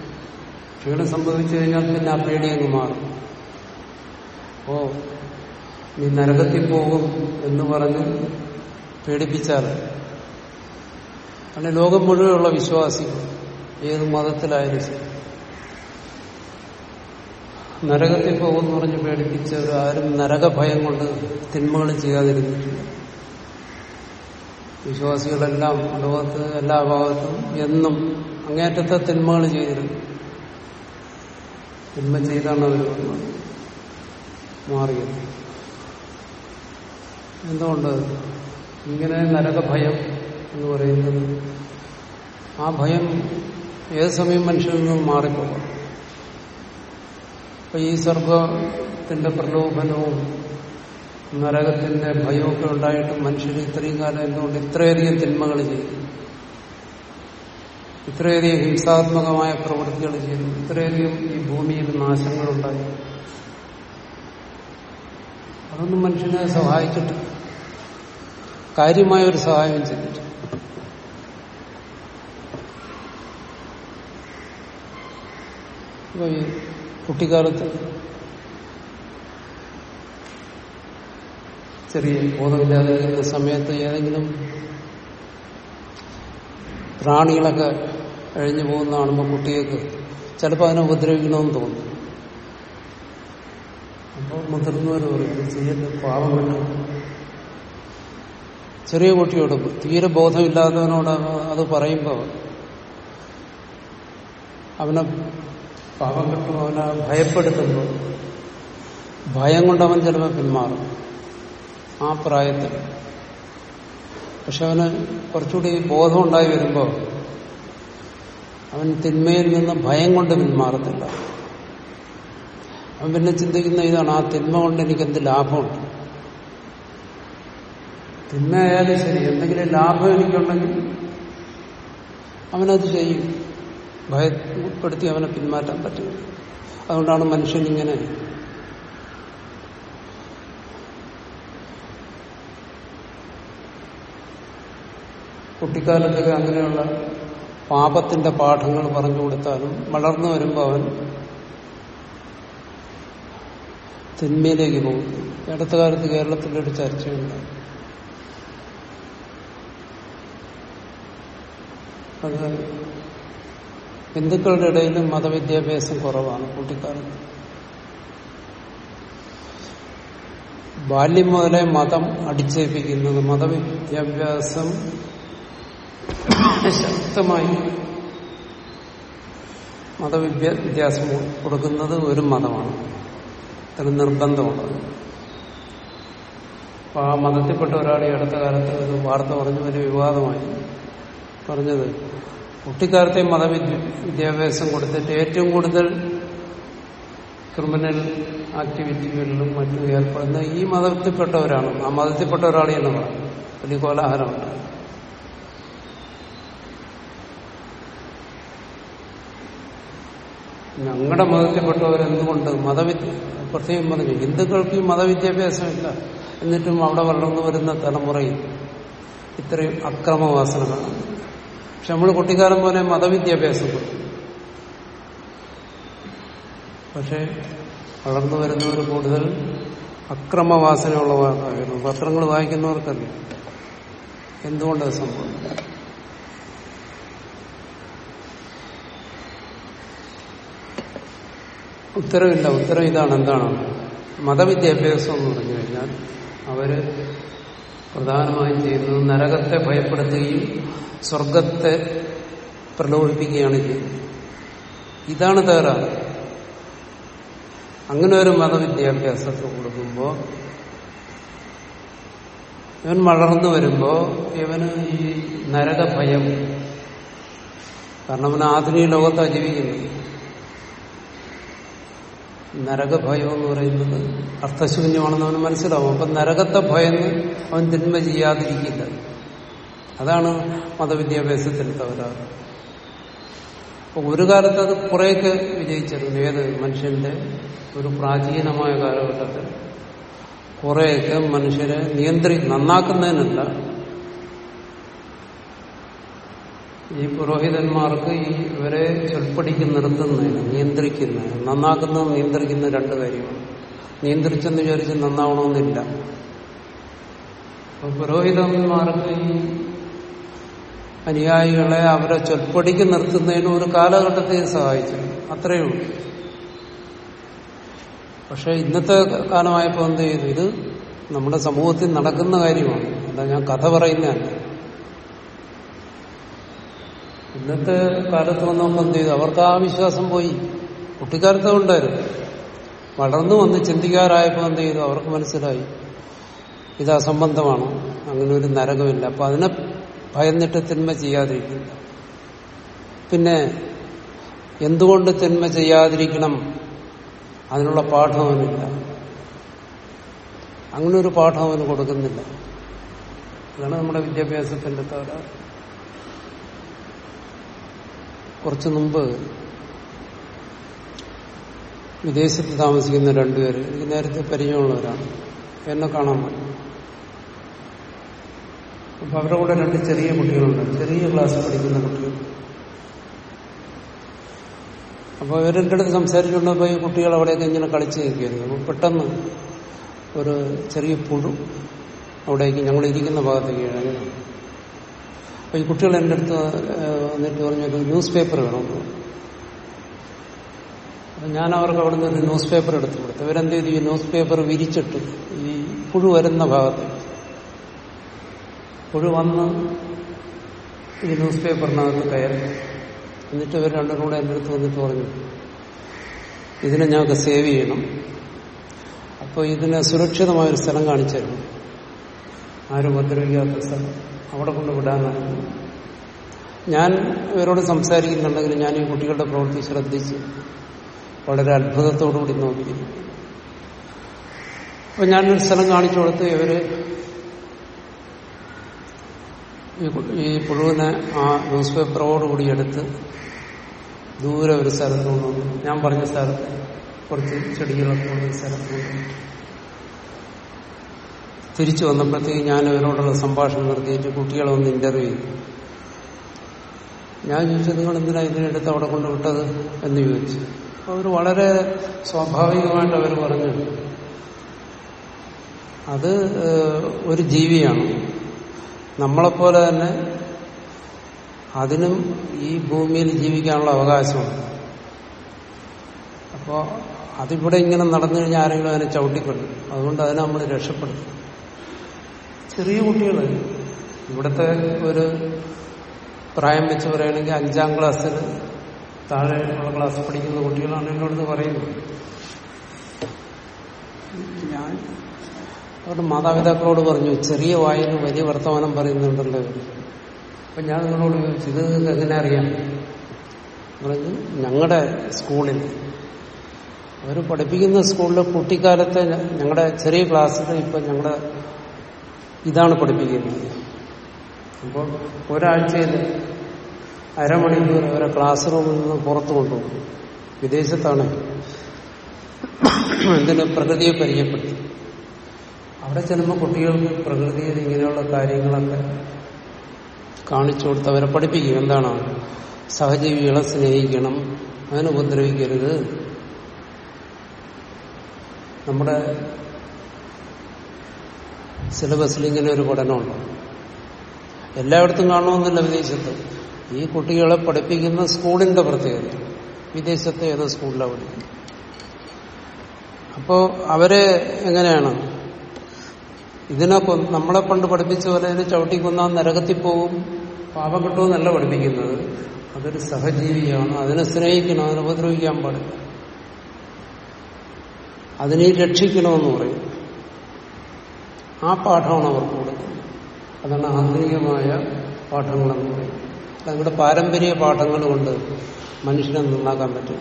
ക്ഷീണം സംഭവിച്ചു കഴിഞ്ഞാൽ പിന്നെ ആ പേടി അങ്ങ് മാറും. ഓ നീ നരകത്തിൽ പോകും എന്ന് പറഞ്ഞ് പേടിപ്പിച്ചാൽ അങ്ങനെ ലോകം മുഴുവനുള്ള വിശ്വാസികൾ ഏത് മതത്തിലായാലും ശരി. നരകത്തിൽ പോകുമെന്ന് പറഞ്ഞ് പേടിപ്പിച്ചവർ ആരും നരകഭയം കൊണ്ട് തിന്മകൾ ചെയ്യാതിരുന്നിട്ടില്ല. വിശ്വാസികളെല്ലാം ലോകത്ത് എല്ലാ ഭാഗത്തും എന്നും അങ്ങേറ്റത്തെ തിന്മകൾ ചെയ്തിരുന്നു. തിന്മ ചെയ്താണ് അവർ മാറിയത്. എന്തുകൊണ്ട്? ഇങ്ങനെ നരകഭയം എന്ന് പറയുന്നത്. ആ ഭയം ഏത് സമയം മനുഷ്യനിൽ നിന്നും മാറിപ്പോകും? അപ്പൊ ഈ സർഗത്തിന്റെ പ്രലോഭനവും നരകത്തിന്റെ ഭയമൊക്കെ ഉണ്ടായിട്ടും മനുഷ്യർ ഇത്രയും കാലം എന്തുകൊണ്ട് ഇത്രയധികം തിന്മകൾ ചെയ്തു? ഇത്രയധികം ഹിംസാത്മകമായ പ്രവൃത്തികൾ ചെയ്തു? ഇത്രയധികം ഈ ഭൂമിയിൽ നാശങ്ങളുണ്ടായി? അതൊന്നും മനുഷ്യനെ സഹായിച്ചിട്ടില്ല. കാര്യമായ ഒരു സഹായം ചെയ്തിട്ട്. കുട്ടിക്കാലത്ത് ചെറിയ ബോധമില്ലാതെ ഇരിക്കുന്ന സമയത്ത് ഏതെങ്കിലും പ്രാണികളൊക്കെ കഴിഞ്ഞു പോകുന്ന കാണുമ്പോൾ കുട്ടികൾക്ക് ചിലപ്പോൾ അതിനെ ഉപദ്രവിക്കണമെന്ന് തോന്നും. അപ്പോൾ മുതിർന്നവർ പറയും ചെയ്യുന്ന പാവം കണ്ടു ചെറിയ കുട്ടിയോട് തീരെ ബോധമില്ലാത്തവനോട് അത് പറയുമ്പോൾ അവനെ പാവം കിട്ടുമ്പോൾ അവനെ ഭയപ്പെടുത്തുമ്പോൾ ഭയം കൊണ്ടവൻ ചിലപ്പോൾ പിന്മാറും. ആ പ്രായത്തിൽ. പക്ഷെ അവന് കുറച്ചുകൂടി ബോധം ഉണ്ടായി വരുമ്പോൾ അവൻ തിന്മയിൽ നിന്ന് ഭയം കൊണ്ട് പിന്മാറത്തില്ല. അവൻ പിന്നെ ചിന്തിക്കുന്ന ഇതാണ് ആ തിന്മ കൊണ്ട് എനിക്ക് എന്ത് ലാഭമുണ്ട്? തിന്മയായാലും ശരി? എന്തെങ്കിലും ലാഭം എനിക്കുണ്ടെങ്കിൽ അവനത് ചെയ്യും. ഭയപ്പെടുത്തി അവനെ പിന്മാറ്റാൻ പറ്റില്ല. അതുകൊണ്ടാണ് മനുഷ്യൻ ഇങ്ങനെ കുട്ടിക്കാലത്തൊക്കെ അങ്ങനെയുള്ള പാപത്തിന്റെ പാഠങ്ങൾ പറഞ്ഞു കൊടുത്താലും വളർന്നു വരുമ്പോൾ അവൻ തിന്മയിലേക്ക് പോകും. അടുത്ത കാലത്ത് കേരളത്തിന്റെ ഒരു അത് ഹിന്ദുക്കളുടെ ഇടയിൽ മതവിദ്യാഭ്യാസം കുറവാണ് കുട്ടിക്കാലത്ത്. ബാല്യം മുതലേ മതം അടിച്ചേൽപ്പിക്കുന്നത് മതവിദ്യാഭ്യാസം ശക്തമായി മതവിദ്യാഭ്യാസം കൊടുക്കുന്നത് ഒരു മതമാണ്. അത്ര നിർബന്ധമുണ്ട് അപ്പൊ ആ മതത്തിൽപ്പെട്ട ഒരാൾ ഈ അടുത്ത കാലത്ത് ഒരു വാർത്ത പറഞ്ഞു വലിയ വിവാദമായി. പറഞ്ഞത്. കുട്ടിക്കാലത്തെ മതവിദ്യ വിദ്യാഭ്യാസം കൊടുത്തിട്ട് ഏറ്റവും കൂടുതൽ ക്രിമിനൽ ആക്ടിവിറ്റികളിലും മറ്റും ഏർപ്പെടുന്ന ഈ മതത്തിൽപ്പെട്ടവരാണ്. ആ മതത്തിൽപ്പെട്ട ഒരാളെ എന്നുള്ള വലിയ കോലാഹലമുണ്ട്. ഞങ്ങളുടെ മതത്തിൽപ്പെട്ടവരെന്തുകൊണ്ട് മതവിദ്യ പ്രത്യേകം പറഞ്ഞു ഹിന്ദുക്കൾക്ക് ഈ മതവിദ്യാഭ്യാസമില്ല. എന്നിട്ടും അവിടെ വളർന്നു വരുന്ന തലമുറയിൽ ഇത്രയും അക്രമവാസനകളാണ്. പക്ഷെ നമ്മൾ കുട്ടിക്കാലം പോലെ മതവിദ്യാഭ്യാസം പക്ഷെ വളർന്നു വരുന്നവർ കൂടുതൽ അക്രമവാസനയുള്ള അക്രമവാസനയുള്ളവർക്കായിരുന്നു പത്രങ്ങൾ വായിക്കുന്നവർക്കല്ല? എന്തുകൊണ്ടത് സംഭവം? ഉത്തരവില്ല. ഉത്തരം ഇതാണ് എന്താണ്? മതവിദ്യാഭ്യാസം എന്ന് പറഞ്ഞു കഴിഞ്ഞാൽ അവർ പ്രധാനമായും ചെയ്യുന്നത് നരകത്തെ ഭയപ്പെടുത്തുകയും സ്വർഗത്തെ പ്രലോഭിപ്പിക്കുകയാണ് ചെയ്യുന്നത്. ഇതാണ് തകരാറ്. അങ്ങനെ ഒരു മതവിദ്യാഭ്യാസത്തിൽ കൊടുക്കുമ്പോൾ ഇവൻ വളർന്നു വരുമ്പോൾ ഇവന് ഈ നരകഭയം കാരണം അവൻ ആധുനിക ലോകത്താണ് ജീവിക്കുന്നത്. നരകഭയം എന്ന് പറയുന്നത് അർത്ഥശൂന്യമാണെന്ന് അവന് മനസ്സിലാവും. അപ്പം നരകത്തെ ഭയന്ന് അവൻ തിന്മ ചെയ്യാതിരിക്കില്ല. അതാണ് മതവിദ്യാഭ്യാസത്തിൽ തകരാറ് ഒരു കാലത്ത് അത് കുറേയൊക്കെ വിജയിച്ചിരുന്നു. ഏത് മനുഷ്യന്റെ ഒരു പ്രാചീനമായ കാലഘട്ടത്തിൽ കുറേയൊക്കെ മനുഷ്യരെ നിയന്ത്രി നന്നാക്കുന്നതിനല്ല ഈ പുരോഹിതന്മാർക്ക് ഇവരെ ചൊൽപ്പടിക്ക് നിർത്തുന്നതിന് നിയന്ത്രിക്കുന്നതിന് നന്നാക്കുന്ന നിയന്ത്രിക്കുന്ന രണ്ട് കാര്യമാണ് നിയന്ത്രിച്ചെന്ന് വിചാരിച്ച് നന്നാവണമെന്നില്ല. പുരോഹിതന്മാർക്ക് ഈ അനുയായികളെ അവരെ ചൊൽപ്പടിക്ക് നിർത്തുന്നതിന് ഒരു കാലഘട്ടത്തെ സഹായിച്ചു. അത്രയേ ഉള്ളൂ. പക്ഷെ ഇന്നത്തെ കാലമായപ്പോൾ എന്ത് ചെയ്തു? ഇത് നമ്മുടെ സമൂഹത്തിൽ നടക്കുന്ന കാര്യമാണ്. അല്ല ഞാൻ കഥ പറയുന്നതല്ല. ഇന്നത്തെ കാലത്ത് വന്നപ്പോൾ എന്ത് ചെയ്തു? അവർക്ക് ആ വിശ്വാസം പോയി. കുട്ടിക്കാലത്ത് ഉണ്ടായിരുന്നു വളർന്നു വന്ന് ചിന്തിക്കാറായപ്പോൾ എന്ത് ചെയ്തു? അവർക്ക് മനസ്സിലായി. ഇത് അസംബന്ധമാണ്. അങ്ങനെ ഒരു നരകമില്ല. അപ്പൊ അതിനെ ഭയന്നിട്ട് തിന്മ ചെയ്യാതിരിക്കില്ല പിന്നെ എന്തുകൊണ്ട് തിന്മ ചെയ്യാതിരിക്കണം? അതിനുള്ള പാഠം അവനില്ല. അങ്ങനെ ഒരു പാഠം അവന് കൊടുക്കുന്നില്ല. അതാണ് നമ്മുടെ വിദ്യാഭ്യാസത്തിന്റെ തകരാറ്. കുറച്ചു മുമ്പ് വിദേശത്ത് താമസിക്കുന്ന രണ്ടുപേര് എനിക്ക് നേരത്തെ പരിചയമുള്ളവരാണ്. എന്നെ കാണാൻ പറ്റും. അപ്പൊ അവരുടെ കൂടെ രണ്ട് ചെറിയ കുട്ടികളുണ്ട്. ചെറിയ ക്ലാസ് പഠിക്കുന്ന കുട്ടികൾ. അപ്പൊ ഇവരെന്റെ അടുത്ത് സംസാരിച്ചുകൊണ്ടപ്പോ ഈ കുട്ടികൾ അവിടെയൊക്കെ ഇങ്ങനെ കളിച്ച് നിൽക്കുകയായിരുന്നു. അപ്പൊ പെട്ടെന്ന് ഒരു ചെറിയ പുഴു അവിടേക്ക് ഞങ്ങൾ ഇരിക്കുന്ന ഭാഗത്തേക്ക് ഇഴങ്ങി അപ്പൊ ഈ കുട്ടികൾ എന്റെ അടുത്ത് വന്നിട്ട് പറഞ്ഞൊരു ന്യൂസ് പേപ്പർ വേണമെന്ന് ഞാൻ അവർക്ക് അവിടെ നിന്ന് ന്യൂസ് പേപ്പർ എടുത്തു കൊടുത്തു. ഇവരെന്ത് ചെയ്തു? ഈ ന്യൂസ് പേപ്പർ വിരിച്ചിട്ട് ഈ പുഴു വരുന്ന ഭാഗത്ത് പുഴു വന്ന് ഈ ന്യൂസ് പേപ്പറിനകത്ത് കയറി. എന്നിട്ട് ഇവർ രണ്ടും കൂടെ എന്റെ അടുത്ത് വന്നിട്ട് പറഞ്ഞു ഇതിനെ ഞങ്ങൾക്ക് സേവ് ചെയ്യണം. അപ്പോൾ ഇതിനെ സുരക്ഷിതമായൊരു സ്ഥലം കാണിച്ചു തരണം ആരും ഉപദ്രവിക്കാത്ത സ്ഥലം. അവിടെ കൊണ്ട് വിടാനാണ് ഞാൻ ഇവരോട് സംസാരിക്കുന്നുണ്ടെങ്കിൽ ഞാൻ ഈ കുട്ടികളുടെ പ്രവൃത്തി ശ്രദ്ധിച്ച് വളരെ അത്ഭുതത്തോടുകൂടി നോക്കി അപ്പൊ ഞാനൊരു സ്ഥലം കാണിച്ചു കൊടുത്ത് ഇവർ ഈ പുഴുവിനെ ആ ന്യൂസ് പേപ്പറോടുകൂടി എടുത്ത് ദൂരെ ഒരു സ്ഥലത്ത് കൊണ്ടുവന്നു. ഞാൻ പറഞ്ഞ സ്ഥലത്ത് കുറച്ച് ചെടികളൊക്കെ ഉള്ള സ്ഥലത്ത് കൊണ്ടുവന്നു. തിരിച്ചു വന്നപ്പോഴത്തേക്ക് ഞാൻ ഇവരോടുള്ള സംഭാഷണം നിർത്തിയിട്ട് കുട്ടികളെ ഒന്ന് ഇന്റർവ്യൂ ചെയ്തു ഞാൻ ചോദിച്ചു നിങ്ങൾ എന്തിനാ ഇതിനെടുത്ത് അവിടെ കൊണ്ട് വിട്ടത്? എന്ന് ചോദിച്ചു. അവർ വളരെ സ്വാഭാവികമായിട്ട് അവർ പറഞ്ഞു. അത് ഒരു ജീവിയാണ്. നമ്മളെപ്പോലെ തന്നെ അതിനും ഈ ഭൂമിയിൽ ജീവിക്കാനുള്ള അവകാശമുണ്ട്. അപ്പോൾ അതിവിടെ ഇങ്ങനെ നടന്നു കഴിഞ്ഞാൽ ആരെങ്കിലും അതിനെ ചവിട്ടിക്കൊള്ളും അതുകൊണ്ട് അതിനെ നമ്മൾ രക്ഷപ്പെടും ചെറിയ കുട്ടികൾ ഇവിടുത്തെ ഒരു പ്രായം വെച്ച് പറയുകയാണെങ്കിൽ അഞ്ചാം ക്ലാസ്സിൽ താഴെയുള്ള ക്ലാസ് പഠിക്കുന്ന കുട്ടികളാണ് എന്നോട് പറയുന്നത്. ഞാൻ അവരുടെ മാതാപിതാക്കളോട് പറഞ്ഞു ചെറിയ വായിൽ വലിയ വർത്തമാനം പറയുന്നുണ്ടല്ലോ. അപ്പൊ ഞാൻ നിങ്ങളോട് ചോദിച്ചു ഇത് എങ്ങനെ അറിയാം? പറഞ്ഞു ഞങ്ങളുടെ സ്കൂളിൽ അവർ പഠിപ്പിക്കുന്ന സ്കൂളിലെ കുട്ടിക്കാലത്തെ ഞങ്ങളുടെ ചെറിയ ക്ലാസ്സിൽ ഇപ്പൊ ഞങ്ങളുടെ ഇതാണ് പഠിപ്പിക്കുന്നത്. അപ്പോൾ ഒരാഴ്ചയിൽ അരമണിക്കൂർ അവരെ ക്ലാസ് റൂമിൽ നിന്ന് പുറത്തു കൊണ്ടുപോകും. വിദേശത്താണ്. എന്തിന്? പ്രകൃതിയെ പരിചയപ്പെടുത്തി. അവിടെ ചെല്ലുമ്പോൾ കുട്ടികൾക്ക് പ്രകൃതിയിൽ ഇങ്ങനെയുള്ള കാര്യങ്ങളൊക്കെ കാണിച്ചു കൊടുത്ത് അവരെ പഠിപ്പിക്കും. എന്താണ്? സഹജീവികളെ സ്നേഹിക്കണം. അതിനെ ഉപദ്രവിക്കരുത്. നമ്മുടെ സിലബസിൽ ഇങ്ങനെ ഒരു പഠനമുണ്ട്. എല്ലായിടത്തും കാണണമെന്നില്ല വിദേശത്ത്. ഈ കുട്ടികളെ പഠിപ്പിക്കുന്ന സ്കൂളിന്റെ പ്രത്യേകത. വിദേശത്തെ ഏത് സ്കൂളിലാണ് പഠിക്കുന്നത്? അപ്പോ അവരെ എങ്ങനെയാണ്? ഇതിനെ നമ്മളെ പണ്ട് പഠിപ്പിച്ച പോലെ ഇതിനെ ചവിട്ടി കൊന്നാൽ നരകത്തിൽ പോകും പാപം കിട്ടുമെന്നല്ല പഠിപ്പിക്കുന്നത്. അതൊരു സഹജീവിയാണ്. അതിനെ സ്നേഹിക്കണം അതിനെ ഉപദ്രവിക്കാൻ പാടില്ല. അതിനെ രക്ഷിക്കണമെന്ന് പറയും. ആ പാഠമാണ് അവർക്ക് കൊടുക്കുന്നത് അതാണ് ആധുനികമായ പാഠങ്ങളെന്ന് പറയുന്നത്. നമ്മുടെ പാരമ്പര്യ പാഠങ്ങൾ കൊണ്ട് മനുഷ്യനെ നന്നാക്കാൻ പറ്റും.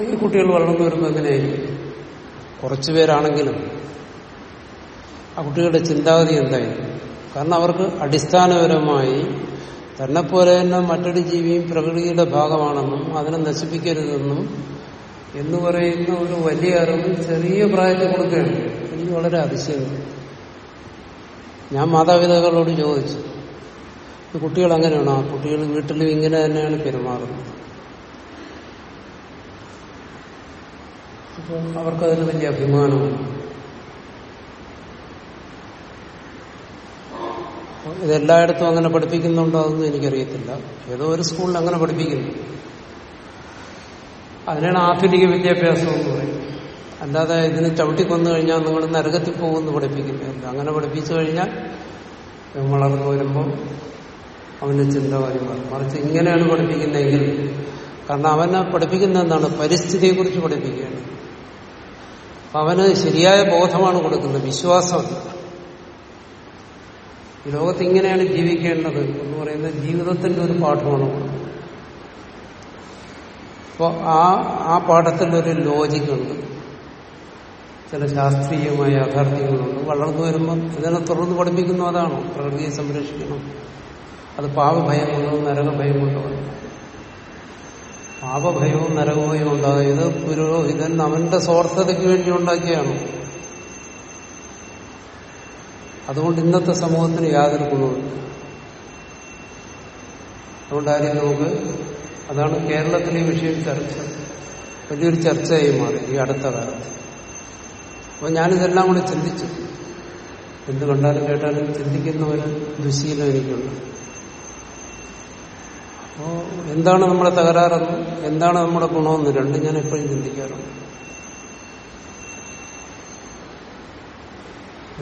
ഈ കുട്ടികൾ വളർന്നു വരുമ്പോൾ എങ്ങനെയായിരിക്കും? കുറച്ചുപേരാണെങ്കിലും ആ കുട്ടികളുടെ ചിന്താഗതി എന്തായിരിക്കും? കാരണം അവർക്ക് അടിസ്ഥാനപരമായി തന്നെപ്പോലെ തന്നെ മറ്റൊരു ജീവിയും പ്രകൃതിയുടെ ഭാഗമാണെന്നും അതിനെ നശിപ്പിക്കരുതെന്നും എന്ന് പറയുന്ന ഒരു വലിയ അറിവ് ചെറിയ പ്രായത്തിൽ കൊടുക്കുകയാണ്. എനിക്ക് വളരെ അതിശയമാണ്. ഞാൻ മാതാപിതാക്കളോട് ചോദിച്ചു കുട്ടികൾ അങ്ങനെയാണോ? ആ കുട്ടികൾ വീട്ടിലും ഇങ്ങനെ തന്നെയാണ് പെരുമാറുന്നത്? അപ്പോൾ അവർക്കതിന് വലിയ അഭിമാനമാണ് ഇതെല്ലായിടത്തും അങ്ങനെ പഠിപ്പിക്കുന്നുണ്ടോ അതൊന്നും എനിക്കറിയത്തില്ല. ഏതോ ഒരു സ്കൂളിൽ അങ്ങനെ പഠിപ്പിക്കുന്നു. അതിനാണ് ആധുനിക വിദ്യാഭ്യാസം എന്ന് പറയും അല്ലാതെ ഇതിന് ചവിട്ടി കൊന്നു കഴിഞ്ഞാൽ നിങ്ങൾ നരകത്തിൽ പോകുമെന്ന് പഠിപ്പിക്കുന്നില്ല അങ്ങനെ പഠിപ്പിച്ചു കഴിഞ്ഞാൽ വളർന്നു വരുമ്പോൾ അവന്റെ ചിന്തകാര്യം കാര്യമാണ് മറിച്ച് ഇങ്ങനെയാണ് പഠിപ്പിക്കുന്നതെങ്കിൽ കാരണം അവനെ പഠിപ്പിക്കുന്ന എന്താണ് പരിസ്ഥിതിയെക്കുറിച്ച് പഠിപ്പിക്കുകയാണ്. അവന് ശരിയായ ബോധമാണ് കൊടുക്കുന്നത്. വിശ്വാസം. ഈ ലോകത്ത് ഇങ്ങനെയാണ് ജീവിക്കേണ്ടത് എന്ന് പറയുന്നത് ജീവിതത്തിന്റെ ഒരു പാഠമാണ് കൊടുക്കുന്നത്. അപ്പോൾ ആ ആ പാഠത്തിൽ ഒരു ലോജിക്കുണ്ട്. ചില ശാസ്ത്രീയമായ യാഥാർത്ഥ്യങ്ങളുണ്ട്. വളർന്നു വരുമ്പം ഇതിനെ തുറന്നു പഠിപ്പിക്കുന്നു അതാണ്? പ്രകൃതിയെ സംരക്ഷിക്കണം. അത് പാപഭയമുള്ളതും നരകഭയമുള്ളതും. പാപഭയവും നരകഭയവും ഉണ്ടായത് പുരോഹിതൻ അവന്റെ സ്വാർത്ഥതയ്ക്ക് വേണ്ടി ഉണ്ടാക്കിയാണ്? അതുകൊണ്ട് ഇന്നത്തെ സമൂഹത്തിന് യാതൊരു ഗുണമുണ്ട് അതുകൊണ്ടായിരിക്കും നമുക്ക് അതാണ് കേരളത്തിൽ ഈ വിഷയം ചർച്ച. വലിയൊരു ചർച്ചയായി മാറി ഈ അടുത്ത കാലത്ത്. അപ്പൊ ഞാനിതെല്ലാം കൂടി ചിന്തിച്ചു. എന്ത് കണ്ടാലും കേട്ടാലും ചിന്തിക്കുന്ന ഒരു ദുശീലം എനിക്കുണ്ട് അപ്പോ എന്താണ് നമ്മുടെ തകരാറെന്ന് എന്താണ് നമ്മുടെ ഗുണമെന്ന് രണ്ടും ഞാൻ എപ്പോഴും ചിന്തിക്കാറുണ്ട്.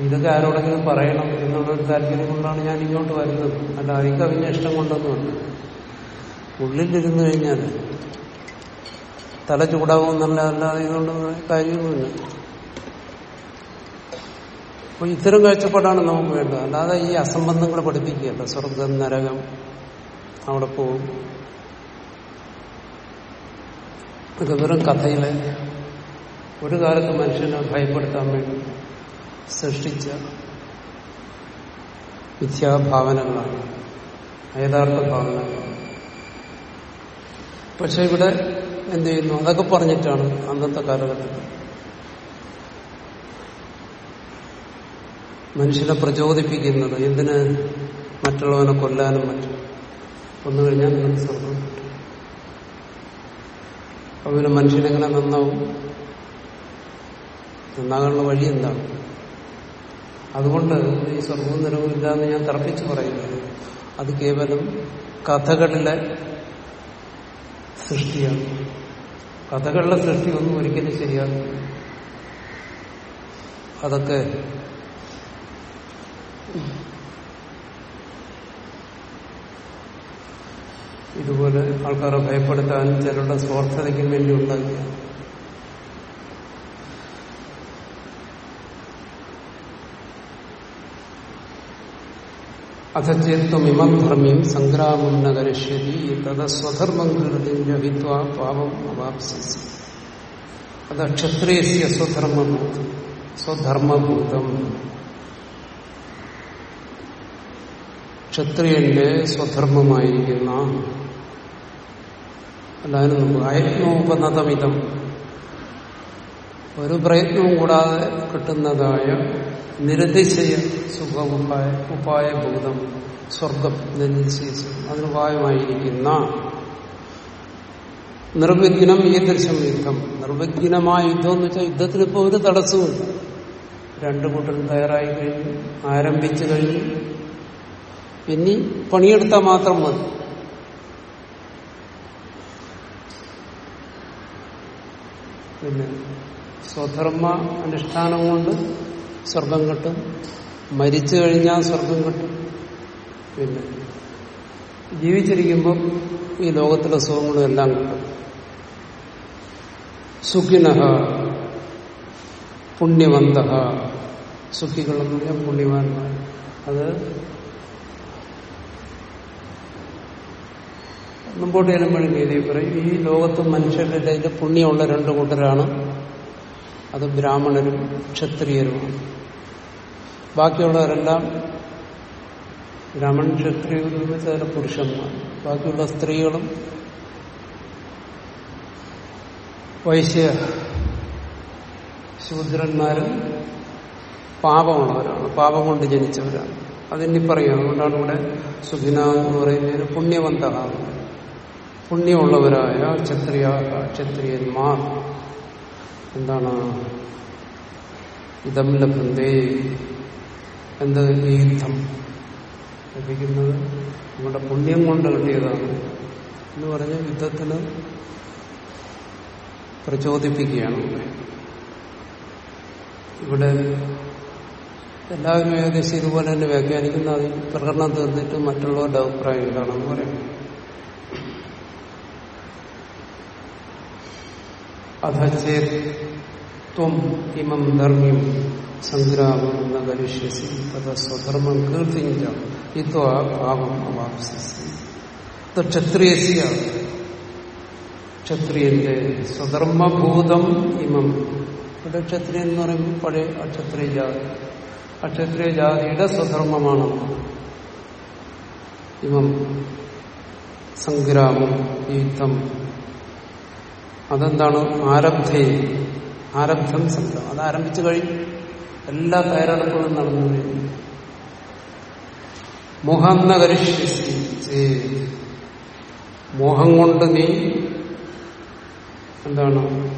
ഇതൊക്കെ ആരോടെങ്കിലും പറയണം എന്നുള്ളൊരു താല്പര്യം കൊണ്ടാണ് ഞാൻ ഇങ്ങോട്ട് വരുന്നത്. അല്ല അധികം ഇഷ്ടം കൊണ്ടൊന്നുമല്ല. ഉള്ളിലിരുന്നു കഴിഞ്ഞാൽ തല ചൂടാവും എന്നല്ല അല്ലാതെ ഇതുകൊണ്ട് കാര്യമൊന്നുമില്ല. അപ്പൊ ഇത്തരം കാഴ്ചപ്പാടാണ് നമുക്ക് വേണ്ടത്. അല്ലാതെ ഈ അസംബന്ധങ്ങൾ പഠിപ്പിക്കുകയല്ല സ്വർഗം നരകം അവിടെ പോകും. ഇത് വെറും കഥയിലെ ഒരു കാലത്ത് മനുഷ്യനെ ഭയപ്പെടുത്താൻ വേണ്ടി സൃഷ്ടിച്ച മിഥ്യാഭാവനകളാണ് യഥാർത്ഥ ഭാവനകളാണ്. പക്ഷെ ഇവിടെ എന്ത് ചെയ്യുന്നു അതൊക്കെ പറഞ്ഞിട്ടാണ് അന്നത്തെ കാലഘട്ടത്തിൽ മനുഷ്യനെ പ്രചോദിപ്പിക്കുന്നത് എന്തിന്? മറ്റുള്ളവനെ കൊല്ലാനും മറ്റും. കൊന്നു കഴിഞ്ഞാൽ നിങ്ങൾക്ക് സ്വർഗം അപ്പൊ പിന്നെ മനുഷ്യനെങ്ങനെ നന്നാവും? നന്നാകാനുള്ള വഴി എന്താണ് അതുകൊണ്ട് ഈ സ്വർഗവും നിലവും എന്ന് ഞാൻ തർപ്പിച്ചു പറയുന്നത് അത് കേവലം കഥകളിലെ സൃഷ്ടിയാണ്. കഥകളുടെ സൃഷ്ടി ഒന്നും ഒരിക്കലും ശരിയാകും അതൊക്കെ ഇതുപോലെ ആൾക്കാരെ ഭയപ്പെടുത്താനും ചിലരുടെ സ്വാർത്ഥതയ്ക്കും വേണ്ടി ഉണ്ടാക്കിയ അഥചേത്വമിമം ധർമ്മ്യം സംഗ്രാമം ന കരിഷ്യതി തത സ്വധർമ്മം കൃതി ലഭിത്വ പാപം അവാപ്സ്യസി അത് ക്ഷത്രിയസ്യ സ്വധർമ്മഭൂതം സ്വധർമ്മഭൂതം. ക്ഷത്രിയന്റെ സ്വധർമ്മമായിരിക്കുന്ന അല്ലാതെ അയത്നോപനതമിതം ഒരു പ്രയത്നവും കൂടാതെ കിട്ടുന്നതായ നിരതിശയ സുഖ ഉപായ ഉപായഭൂതം സ്വർഗം നിരതിശയം അതിന് ഉപായമായിരിക്കുന്ന നിർവിഘ്നം ഈദൃശം യുദ്ധം. നിർവിഘ്നമായ യുദ്ധം എന്ന് വെച്ചാൽ യുദ്ധത്തിന് ഇപ്പോൾ ഒരു തടസ്സവുമില്ല രണ്ടു കൂട്ടരും തയ്യാറായി കഴിഞ്ഞു ആരംഭിച്ചു കഴിഞ്ഞു. ഇനി പണിയെടുത്താൽ മാത്രം മതി. പിന്നെ സ്വധർമ്മ അനുഷ്ഠാനം കൊണ്ട് സ്വർഗം കിട്ടും. മരിച്ചു കഴിഞ്ഞാൽ സ്വർഗം കിട്ടും. പിന്നെ ജീവിച്ചിരിക്കുമ്പോൾ ഈ ലോകത്തിലെ സുഖങ്ങളും എല്ലാം കിട്ടും. സുഖിനഹ പുണ്യവന്ത സുഖികളെന്ന് പുണ്യവാന്മാർ. അത് മുമ്പോട്ട് ചെല്ലുമ്പോഴും ഗീതി പറയും ഈ ലോകത്തും മനുഷ്യരുടെ ഇടയിൽ പുണ്യമുള്ള രണ്ടു കൂട്ടരാണ് അത് ബ്രാഹ്മണരും ക്ഷത്രിയരുമാണ് ബാക്കിയുള്ളവരെല്ലാം ബ്രാഹ്മണൻ ക്ഷത്രിയ പുരുഷന്മാർ. ബാക്കിയുള്ള സ്ത്രീകളും വൈശ്യ ശൂദ്രന്മാരും പാപമുള്ളവരാണ്. പാപം കൊണ്ട് ജനിച്ചവരാണ്. അതിനി പറയും? അതുകൊണ്ടാണ് ഇവിടെ സുഖിന എന്ന് പറയുന്നതിന് പുണ്യവന്തകാണ് പുണ്യമുള്ളവരായ ക്ഷത്രിയ ക്ഷത്രിയന്മാർ. എന്താണ്? ഇതം ലഭന്തേ എന്ത് ഈ യുദ്ധം ലഭിക്കുന്നത്? നമ്മുടെ പുണ്യം കൊണ്ട് കിട്ടിയതാണ്. എന്ന് പറഞ്ഞ യുദ്ധത്തിന് പ്രചോദിപ്പിക്കുകയാണ് ഇവിടെ. എല്ലാവരും ഏകദേശം ഇതുപോലെ തന്നെ വ്യാഖ്യാനിക്കുന്ന പ്രകടനം തീർന്നിട്ട് മറ്റുള്ളവരുടെ അഭിപ്രായം എന്താണെന്ന് പറയാം. അധചേത്വം ഇമം ധർമ്മ്യം സംഗ്രാമം എന്ന കരിഷ്യസി തഥ സ്വധർമ്മം കീർത്തിഞ്ച ഇത്വ പാപം അവാപ്സ്യസി ഇത് ക്ഷത്രിയസ്യ ക്ഷത്രിയന്റെ സ്വധർമ്മഭൂതം ഇമം ഇവിടെ ക്ഷത്രിയൻ എന്ന് പറയുമ്പോൾ പഴയ അക്ഷത്രിയ ജാതി. അക്ഷത്രിയ ജാതിയുടെ സ്വധർമ്മമാണ് ഇമം സംഗ്രാമം യുദ്ധം അതെന്താണ്? ആരബ്ധേ. ആരബ്ധം സംഘം അത് ആരംഭിച്ചു കഴിഞ്ഞു. എല്ലാ തയ്യാറെടുപ്പുകളും നടന്നു കഴിഞ്ഞു മോഹന്ന മോഹം കൊണ്ട് നീ എന്താണ്?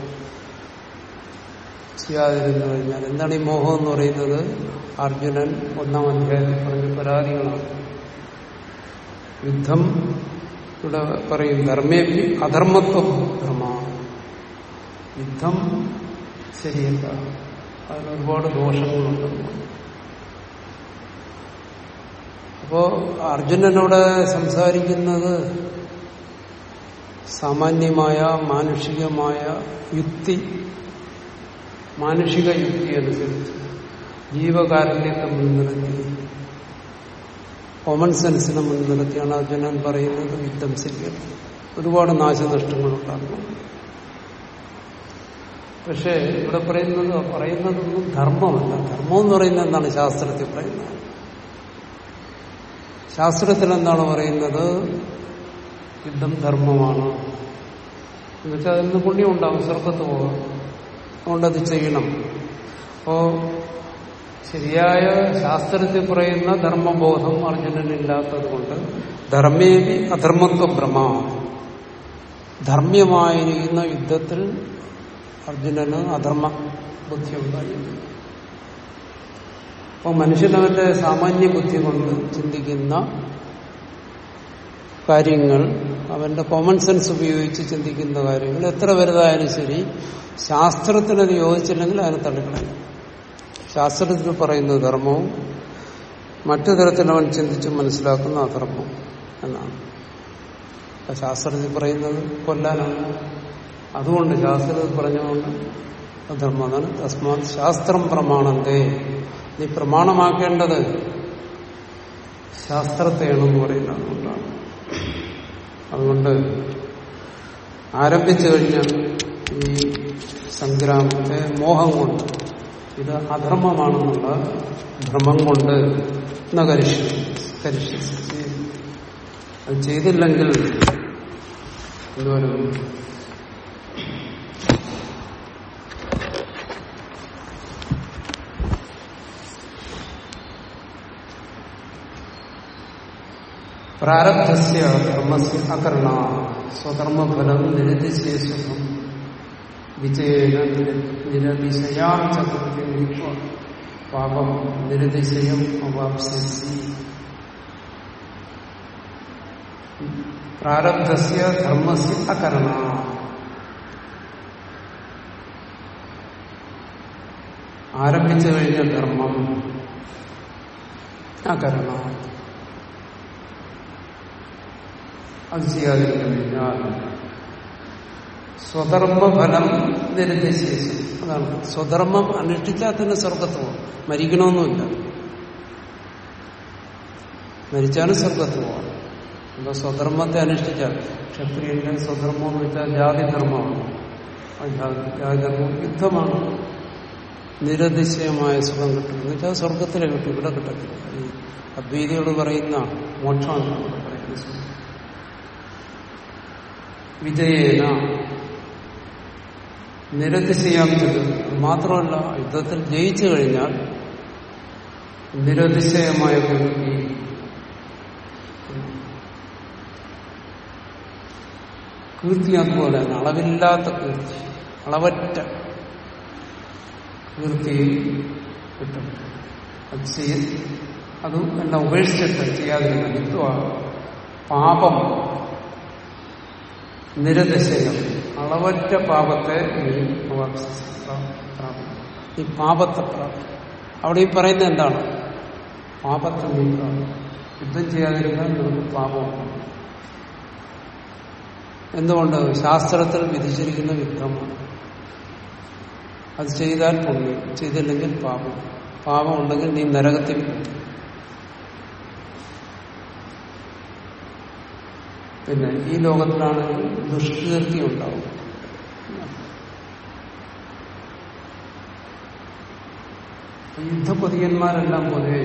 ചെയ്യാതിരുന്നു കഴിഞ്ഞാൽ. എന്താണ് ഈ മോഹം എന്ന് പറയുന്നത്? അർജുനൻ ഒന്നാം അധ്യായത്തിൽ പറഞ്ഞ പരാതികളാണ്. യുദ്ധം ഇവിടെ പറയും. ധർമ്മേപ്പി അധർമ്മത്വം ധർമ്മ യുദ്ധം ശരിയല്ല. അതിന് ഒരുപാട് ദോഷങ്ങളുണ്ട്. അപ്പോ അർജുനനോട് സംസാരിക്കുന്നത് സാമാന്യമായ മാനുഷികമായ യുക്തി. മാനുഷിക യുക്തി അനുസരിച്ച് ജീവകാരുണ്യത്തെ മുൻനിർത്തി. കോമൺ സെൻസിനെ മുൻനിർത്തിയാണ് അർജുനൻ പറയുന്നത് യുദ്ധം ശരിയല്ല. ഒരുപാട് നാശനഷ്ടങ്ങളുണ്ടാകും പക്ഷേ ഇവിടെ പറയുന്നത് പറയുന്നതൊന്നും ധർമ്മമല്ല. ധർമ്മം എന്ന് പറയുന്നത് എന്താണ് ശാസ്ത്രത്തിൽ പറയുന്നത്? ശാസ്ത്രത്തിൽ എന്താണ് പറയുന്നത്? യുദ്ധം ധർമ്മമാണ്. എന്നുവെച്ചാൽ അതിൽ നിന്ന് പുണ്യം ഉണ്ടാവും സ്വർഗത്ത് പോകാം. അതുകൊണ്ടത് ചെയ്യണം. അപ്പോ ശരിയായ ശാസ്ത്രത്തിൽ പറയുന്ന ധർമ്മബോധം അർജുനനില്ലാത്തത് കൊണ്ട് ധർമ്മേവി അധർമ്മത്വ ഭ്രമ. ധർമ്മ്യമായിരിക്കുന്ന യുദ്ധത്തിൽ അർജുനന് അധർമ്മ ബുദ്ധി ഉണ്ടായി അപ്പോൾ മനുഷ്യനവന്റെ സാമാന്യ ബുദ്ധി കൊണ്ട് ചിന്തിക്കുന്ന കാര്യങ്ങൾ അവന്റെ കോമൺ സെൻസ് ഉപയോഗിച്ച് ചിന്തിക്കുന്ന കാര്യങ്ങൾ എത്ര വലുതായാലും ശരി ശാസ്ത്രത്തിനത് യോജിച്ചില്ലെങ്കിൽ അതിനെ തള്ളിക്കളയും. ശാസ്ത്രത്തിൽ പറയുന്ന ധർമ്മവും മറ്റു തരത്തിൽ അവൻ ചിന്തിച്ച് മനസ്സിലാക്കുന്ന അധർമ്മം എന്നാണ്. അപ്പൊ ശാസ്ത്രത്തിൽ പറയുന്നത് കൊല്ലാനാണ്. അതുകൊണ്ട് ശാസ്ത്രത്തിൽ പറഞ്ഞുകൊണ്ട് അധർമ്മം അതാണ് തസ്മാത് ശാസ്ത്രം പ്രമാണത്തെ നീ പ്രമാണമാക്കേണ്ടത് ശാസ്ത്രത്തെയാണെന്ന് പറയുന്നത് അതുകൊണ്ടാണ്. അതുകൊണ്ട് ആരംഭിച്ചു കഴിഞ്ഞാൽ ഈ സംഗ്രാമത്തെ മോഹം കൊണ്ട് ഇത് അധർമ്മമാണെന്നുള്ള ഭ്രമം കൊണ്ട് നഗരിഷ്യം അത് ചെയ്തില്ലെങ്കിൽ എന്തോരം പ്രാരബ്ധസ്യ ധർമ്മസ്യ അകർണ സ്വധർമ്മഫലം നിരതിശയ സുഖം വിജയേന നിരതിശയാം ചതുർത്ഥ്യം പാപം നിരതിശയം അവാപ്സ്യസി. പ്രാരബ്ധസ്യ ധർമ്മസ്യ അകർണ ആരംഭിച്ചു കഴിഞ്ഞ ധർമ്മം കരണം. അത് ചെയ്യാതിരിക്കുന്നില്ല സ്വധർമ്മഫലം നിരുദ്ദേശിച്ചു അതാണ്. സ്വധർമ്മം അനുഷ്ഠിച്ചാൽ തന്നെ സ്വർഗത്വം മരിക്കണമെന്നുമില്ല മരിച്ചാലും സ്വർഗത്വമാണ് അപ്പൊ സ്വധർമ്മത്തെ അനുഷ്ഠിച്ചാൽ? ക്ഷത്രിയന്റെ സ്വധർമ്മം എന്ന് വെച്ചാൽ ജാതിധർമ്മമാണ്. ആ ജാതി- ജാതിധർമ്മം യുദ്ധമാണ്. നിരതിശയമായ സുഖം കിട്ടും. എന്ന് വെച്ചാൽ സ്വർഗത്തിലെ കിട്ടും ഇവിടെ കിട്ടത്തില്ല. ഈ പറയുന്ന മോക്ഷമാണ് വിജയേന നിരതിശയാക്കുന്നത് മാത്രമല്ല യുദ്ധത്തിൽ ജയിച്ചു കഴിഞ്ഞാൽ നിരതിശയമായ ഭൂമി കീർത്തി അളവില്ലാത്ത കീർത്തി. അളവറ്റ കീർത്തി കിട്ടും. അത് ചെയ്യ അതും എല്ലാം ഉപേക്ഷിച്ചിട്ട് ചെയ്യാതിരുന്ന ഹിത്വമാണ് പാപം നിരദശയം അളവറ്റ പാപത്തെ ഈ പാപത്തെ പ്രാപിക്കും. അവിടെ ഈ പറയുന്നത് എന്താണ്? പാപത്തെ നീക്കാണ്. യുദ്ധം ചെയ്യാതിരുന്നാൽ നമുക്ക് പാപമാണ് എന്തുകൊണ്ട്? ശാസ്ത്രത്തിൽ വിധിച്ചിരിക്കുന്ന യുദ്ധമാണ്. അത് ചെയ്താൽ പുണ്യം ചെയ്തില്ലെങ്കിൽ പാപം. പാപം ഉണ്ടെങ്കിൽ നീ നരകത്തിൽ പിന്നെ ഈ ലോകത്തിലാണെങ്കിൽ ദുഷ്കീർത്തി ഉണ്ടാവും യുദ്ധപതിയന്മാരെല്ലാം പൊതുവെ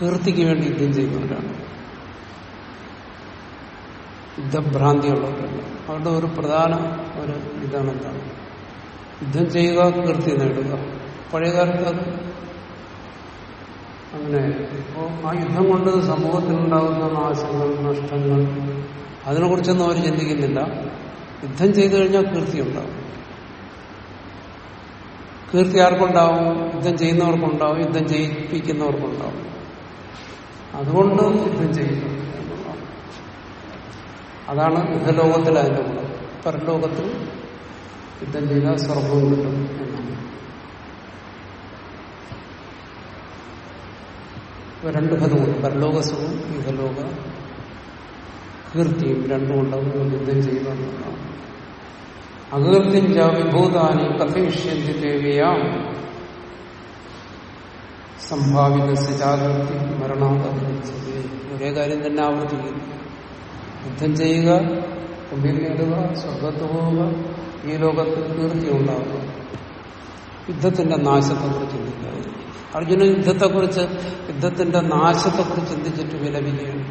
കീർത്തിക്ക് വേണ്ടി യുദ്ധം ചെയ്യുന്നവരാണ്. യുദ്ധഭ്രാന്തിയുള്ളവരല്ല. അവരുടെ ഒരു പ്രധാന ഒരു ഇതാണ് എന്താണ് യുദ്ധം ചെയ്യുക കീർത്തി നേടുക. പഴയകാലത്ത് അങ്ങനെ. ഇപ്പോൾ ആ യുദ്ധം കൊണ്ട് സമൂഹത്തിലുണ്ടാകുന്ന നാശങ്ങൾ നഷ്ടങ്ങൾ അതിനെക്കുറിച്ചൊന്നും അവർ ചിന്തിക്കുന്നില്ല. യുദ്ധം ചെയ്തു കഴിഞ്ഞാൽ കീർത്തി ഉണ്ടാവും. കീർത്തി ആർക്കുണ്ടാവും? യുദ്ധം ചെയ്യുന്നവർക്കുണ്ടാവും. യുദ്ധം ചെയ്യിപ്പിക്കുന്നവർക്കുണ്ടാവും. അതുകൊണ്ട് യുദ്ധം ചെയ്യുന്നു അതാണ് യുദ്ധലോകത്തിൽ അതിന്റെ ഗുണം. പരലോകത്തിൽ യുദ്ധം ചെയ്താൽ സ്വർഗവും കിട്ടും എന്നാണ്. രണ്ട് ഫലമുണ്ട് പരലോകസുഖവും യുഗലോക കീർത്തിയും രണ്ടും ഉണ്ടാവും. യുദ്ധം എന്നുള്ളതാണ് അകീർത്തിം ച വിഭൂതാനി കഥയിഷ്യന്തി ദേവിയാം. സംഭാവിത സജാകൃതി മരണാതീർച്ചത് ഒരേ കാര്യം തന്നെ ആവർത്തിക്കുന്നു. യുദ്ധം ചെയ്യുക പുണ്യം നേടുക സ്വർഗത്ത് പോവുക ഈ ലോകത്ത് കീർത്തി ഉണ്ടാവുക യുദ്ധത്തിന്റെ നാശത്തെക്കുറിച്ച് ചിന്തിക്കാതിരിക്കും അർജുന യുദ്ധത്തെക്കുറിച്ച് യുദ്ധത്തിന്റെ നാശത്തെക്കുറിച്ച് ചിന്തിച്ചിട്ട് വിലപിക്കുകയാണ്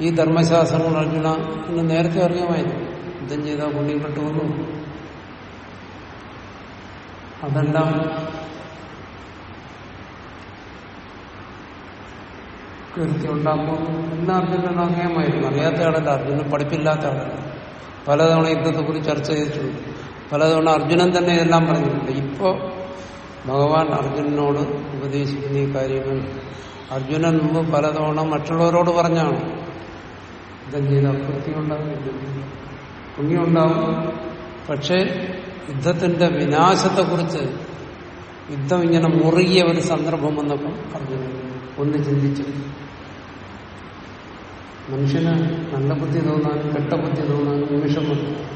ഈ ധർമ്മശാസ്ത്രങ്ങൾ അർജുന ഇന്ന് നേരത്തെ അറിയാമായിരുന്നു. യുദ്ധം ചെയ്താൽ പുണ്യം കിട്ടുമെന്നു അതെല്ലാം കീർത്തി ഉണ്ടാക്കുമെന്ന് ഇന്ന് അർജുനൻ അറിയാമായിരുന്നു അറിയാത്ത ആളല്ല അർജുനൻ പഠിപ്പില്ലാത്ത ആളല്ല. പലതവണ യുദ്ധത്തെക്കുറിച്ച് ചർച്ച ചെയ്തിട്ടുണ്ട്. പലതവണ അർജുനൻ തന്നെ ഇതെല്ലാം പറഞ്ഞിട്ടുണ്ട്. ഇപ്പോ ഭഗവാൻ അർജുനനോട് ഉപദേശിക്കുന്ന ഈ കാര്യങ്ങൾ അർജുനൻ മുമ്പ് പലതവണ മറ്റുള്ളവരോട് പറഞ്ഞാണ്. യുദ്ധം ചെയ്ത വൃത്തിയുണ്ടാകും ഉണ്ടാവും പക്ഷേ യുദ്ധത്തിന്റെ വിനാശത്തെക്കുറിച്ച് യുദ്ധം ഇങ്ങനെ മുറുകിയ ഒരു സന്ദർഭം വന്നപ്പം അർജുനൻ ഒന്ന് ചിന്തിച്ചു. മനുഷ്യന് നല്ല ബുദ്ധി തോന്നാനും കെട്ട ബുദ്ധി തോന്നാനും നിമിഷം വന്നു.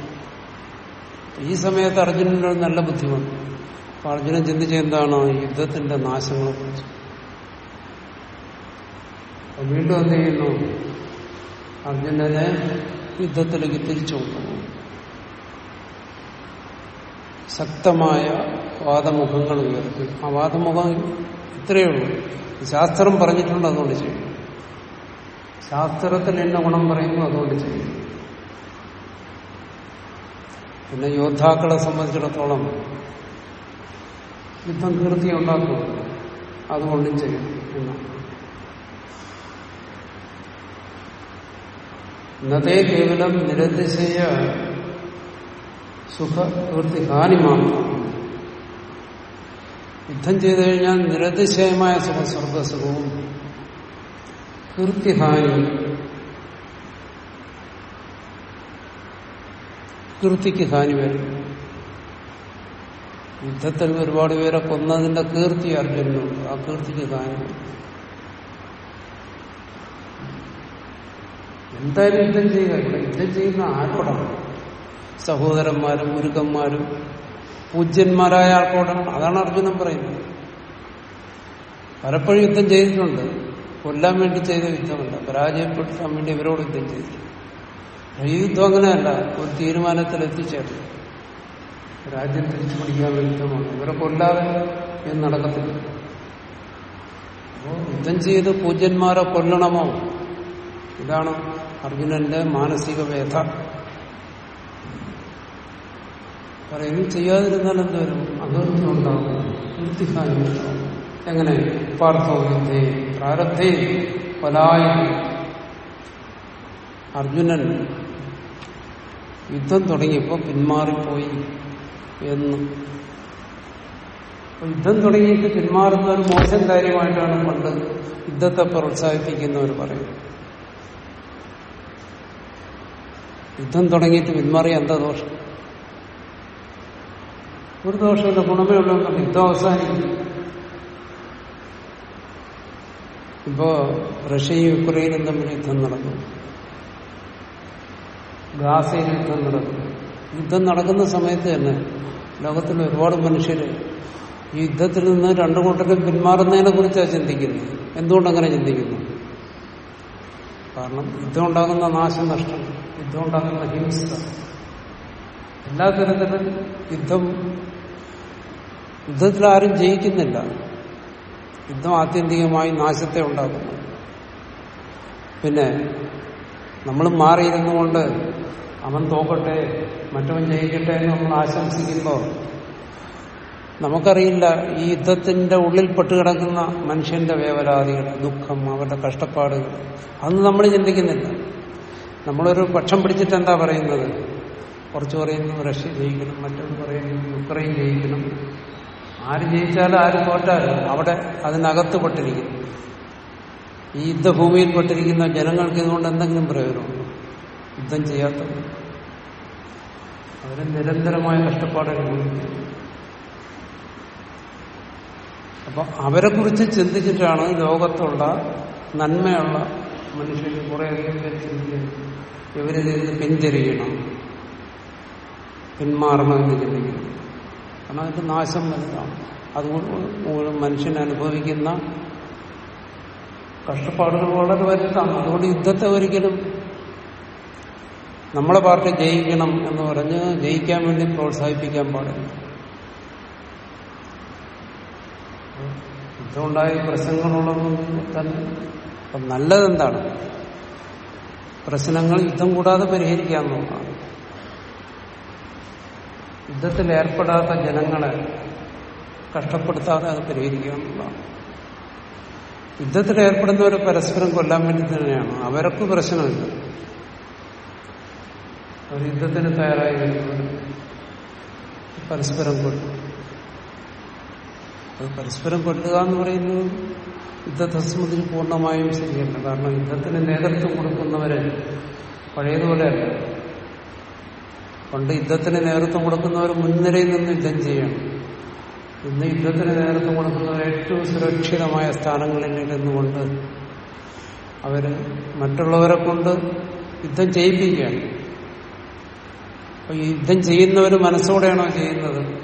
ഈ സമയത്ത് അർജുനനൊരു നല്ല ബുദ്ധി വന്നു. അപ്പൊ അർജുനൻ ചിന്തിച്ച എന്താണ് യുദ്ധത്തിന്റെ നാശങ്ങളെ കുറിച്ച് വീണ്ടും എന്ത് ചെയ്യുന്നു? അർജുനനെ യുദ്ധത്തിലേക്ക് തിരിച്ചു കൊണ്ടുപോകും ശക്തമായ വാദമുഖങ്ങൾ ഉയർത്തി. ആ വാദമുഖം ഇത്രയേ ഉള്ളൂ. ശാസ്ത്രം പറഞ്ഞിട്ടുണ്ട് അതുകൊണ്ട് ചെയ്യും. ശാസ്ത്രത്തിൽ എന്ന ഗുണം പറയുന്നു അതുകൊണ്ട് ചെയ്യും. പിന്നെ യോദ്ധാക്കളെ സംബന്ധിച്ചിടത്തോളം യുദ്ധം കീർത്തി ഉണ്ടാക്കും അതുകൊണ്ടും ചെയ്യും. എന്നാണ് ഇന്നത്തെ കേവലം നിരതിശയ സുഖ കീർത്തി ഹാനി മാത്രം യുദ്ധം ചെയ്തു കഴിഞ്ഞാൽ നിരതിശയമായ സുഖ സ്വർഗസുഖവും കീർത്തിഹാനി കീർത്തിക്ക് ഹാനി വരും യുദ്ധത്തിൽ ഒരുപാട് പേരെ കൊന്നതിന്റെ കീർത്തി അർജുനുണ്ട് ആ കീർത്തിക്ക് ഹാനി വരും എന്തായാലും യുദ്ധം ചെയ്യുക. ഇവിടെ യുദ്ധം ചെയ്യുന്ന ആരോടാണ് സഹോദരന്മാരും ഗുരുക്കന്മാരും പൂജ്യന്മാരായ ആൾക്കോടാണ് അതാണ് അർജുനൻ പറയുന്നത്. പലപ്പോഴും യുദ്ധം ചെയ്തിട്ടുണ്ട്. കൊല്ലാൻ വേണ്ടി ചെയ്ത യുദ്ധമല്ല. പരാജയപ്പെടുത്താൻ വേണ്ടി ഇവരോട് യുദ്ധം ചെയ്തിട്ടുണ്ട് ഈ യുദ്ധം അങ്ങനെയല്ല. ഒരു തീരുമാനത്തിൽ എത്തിച്ചേർന്നു രാജ്യം തിരിച്ചു പിടിക്കാനുള്ള യുദ്ധമാണ്. ഇവരെ കൊല്ലാതെ ഇത് നടക്കത്തില്ല. അപ്പോ യുദ്ധം ചെയ്ത് പൂജ്യന്മാരെ കൊല്ലണമോ? ഇതാണ് അർജുനന്റെ മാനസിക വേദ പറയുന്നു ചെയ്യാതിരുന്നാൽ എന്തോരും അകൃത്യം ഉണ്ടാവും വൃത്തിഹാനി എങ്ങനെ? പാർത്ഥോ യുദ്ധേ പ്രാരബ്ധേ പലായ അർജുനൻ യുദ്ധം തുടങ്ങിയപ്പോൾ പിന്മാറിപ്പോയി എന്ന്. യുദ്ധം തുടങ്ങിയിട്ട് പിന്മാറുന്ന ഒരു മോശം കാര്യമായിട്ടാണ് പണ്ട് യുദ്ധത്തെ പ്രോത്സാഹിപ്പിക്കുന്നവർ പറയുന്നത്. യുദ്ധം തുടങ്ങിയിട്ട് പിന്മാറിയ എന്താ ദോഷം? ഒരു ദോഷമില്ല ഗുണമേ ഉള്ളൂ യുദ്ധം അവസാനിക്കും ഇപ്പോ റഷ്യയും യുക്രൈനും തമ്മിൽ യുദ്ധം നടക്കും ഗാസയിൽ യുദ്ധം നടക്കും യുദ്ധം നടക്കുന്ന സമയത്ത് തന്നെ ലോകത്തിൽ ഒരുപാട് മനുഷ്യര് ഈ യുദ്ധത്തിൽ നിന്ന് രണ്ടു കൂട്ടരും പിന്മാറുന്നതിനെ കുറിച്ചാണ് ചിന്തിക്കുന്നത്. എന്തുകൊണ്ടങ്ങനെ ചിന്തിക്കുന്നു? കാരണം യുദ്ധം ഉണ്ടാകുന്ന നാശനഷ്ടം യുദ്ധം ഉണ്ടാകുന്ന ഹിംസ. എല്ലാ തരത്തിലും യുദ്ധം യുദ്ധത്തിൽ ആരും ജയിക്കുന്നില്ല. യുദ്ധം ആത്യന്തികമായി നാശത്തെ ഉണ്ടാക്കുന്നു. പിന്നെ നമ്മൾ മാറിയിരുന്നുകൊണ്ട് അവൻ തോക്കട്ടെ മറ്റവൻ ജയിക്കട്ടെ എന്ന് നമ്മൾ ആശംസിക്കുമ്പോൾ നമുക്കറിയില്ല ഈ യുദ്ധത്തിന്റെ ഉള്ളിൽ പെട്ടുകിടക്കുന്ന മനുഷ്യന്റെ വേവലാതികൾ ദുഃഖം അവരുടെ കഷ്ടപ്പാടുകൾ. അതൊന്നും നമ്മൾ ചിന്തിക്കുന്നില്ല. നമ്മളൊരു പക്ഷം പിടിച്ചിട്ട് എന്താ പറയുന്നത്? കുറച്ച് പറയുന്നു റഷ്യ ജയിക്കണം മറ്റൊന്ന് പറയുന്നു യുക്രൈൻ ജയിക്കണം. ആര് ജയിച്ചാലും ആര് തോറ്റാലും അവിടെ അതിനകത്ത് പെട്ടിരിക്കുന്നു ഈ യുദ്ധഭൂമിയിൽ പെട്ടിരിക്കുന്ന ജനങ്ങൾക്ക് ഇതുകൊണ്ട് എന്തെങ്കിലും പ്രയോജനമുണ്ടോ യുദ്ധം ചെയ്യാത്ത അവർ നിരന്തരമായ കഷ്ടപ്പാട് അനുഭവിക്കുന്നു അപ്പൊ അവരെ കുറിച്ച് ചിന്തിച്ചിട്ടാണ് ലോകത്തുള്ള നന്മയുള്ള മനുഷ്യർ കുറേയധികം പേര് ചിന്തിക്കുന്നത്. ഇവരിൽ നിന്ന് പിന്തിരിയണം. പിന്മാറണമെന്ന് ചിന്തിക്കുന്നു. കാരണം അതിന്റെ നാശം വലുതാണ് അതുകൊണ്ട് മനുഷ്യൻ അനുഭവിക്കുന്ന കഷ്ടപ്പാടുകൾ വളരെ വലുതാണ്. അതുകൊണ്ട് യുദ്ധത്തെ ഒരിക്കലും നമ്മളെ പാർട്ടി ജയിക്കണം എന്ന് പറഞ്ഞ് ജയിക്കാൻ വേണ്ടി പ്രോത്സാഹിപ്പിക്കാൻ പാടില്ല. യുദ്ധമുണ്ടായ പ്രശ്നങ്ങളുള്ളതും തന്നെ. അപ്പം നല്ലതെന്താണ്? പ്രശ്നങ്ങൾ യുദ്ധം കൂടാതെ പരിഹരിക്കാമെന്നുള്ളതാണ് യുദ്ധത്തിൽ ഏർപ്പെടാത്ത ജനങ്ങളെ കഷ്ടപ്പെടുത്താതെ അത് പരിഹരിക്കുക എന്നുള്ളതാണ്. യുദ്ധത്തിൽ ഏർപ്പെടുന്നവർ പരസ്പരം കൊല്ലാൻ വേണ്ടി തന്നെയാണ്. അവർക്ക് പ്രശ്നമില്ല അവർ യുദ്ധത്തിന് തയ്യാറായി പരസ്പരം കൊല്ലും. അത് പരസ്പരം കൊല്ലുക എന്ന് പറയുന്നത് യുദ്ധത്തെ സംബന്ധിച്ച് പൂർണമായും ശരിയല്ല. കാരണം യുദ്ധത്തിന് നേതൃത്വം കൊടുക്കുന്നവരെ പഴയതുപോലെയല്ല. പണ്ട് യുദ്ധത്തിന് നേതൃത്വം കൊടുക്കുന്നവർ മുൻനിരയിൽ നിന്ന് യുദ്ധം ചെയ്യണം. ഇന്ന് യുദ്ധത്തിന് നേതൃത്വം കൊടുക്കുന്നവർ ഏറ്റവും സുരക്ഷിതമായ സ്ഥാനങ്ങളിൽ നിന്നുകൊണ്ട് അവർ മറ്റുള്ളവരെ കൊണ്ട് യുദ്ധം ചെയ്യിപ്പിക്കുകയാണ്. അപ്പൊ യുദ്ധം ചെയ്യുന്നവർ മനസ്സോടെയാണോ ചെയ്യുന്നത്?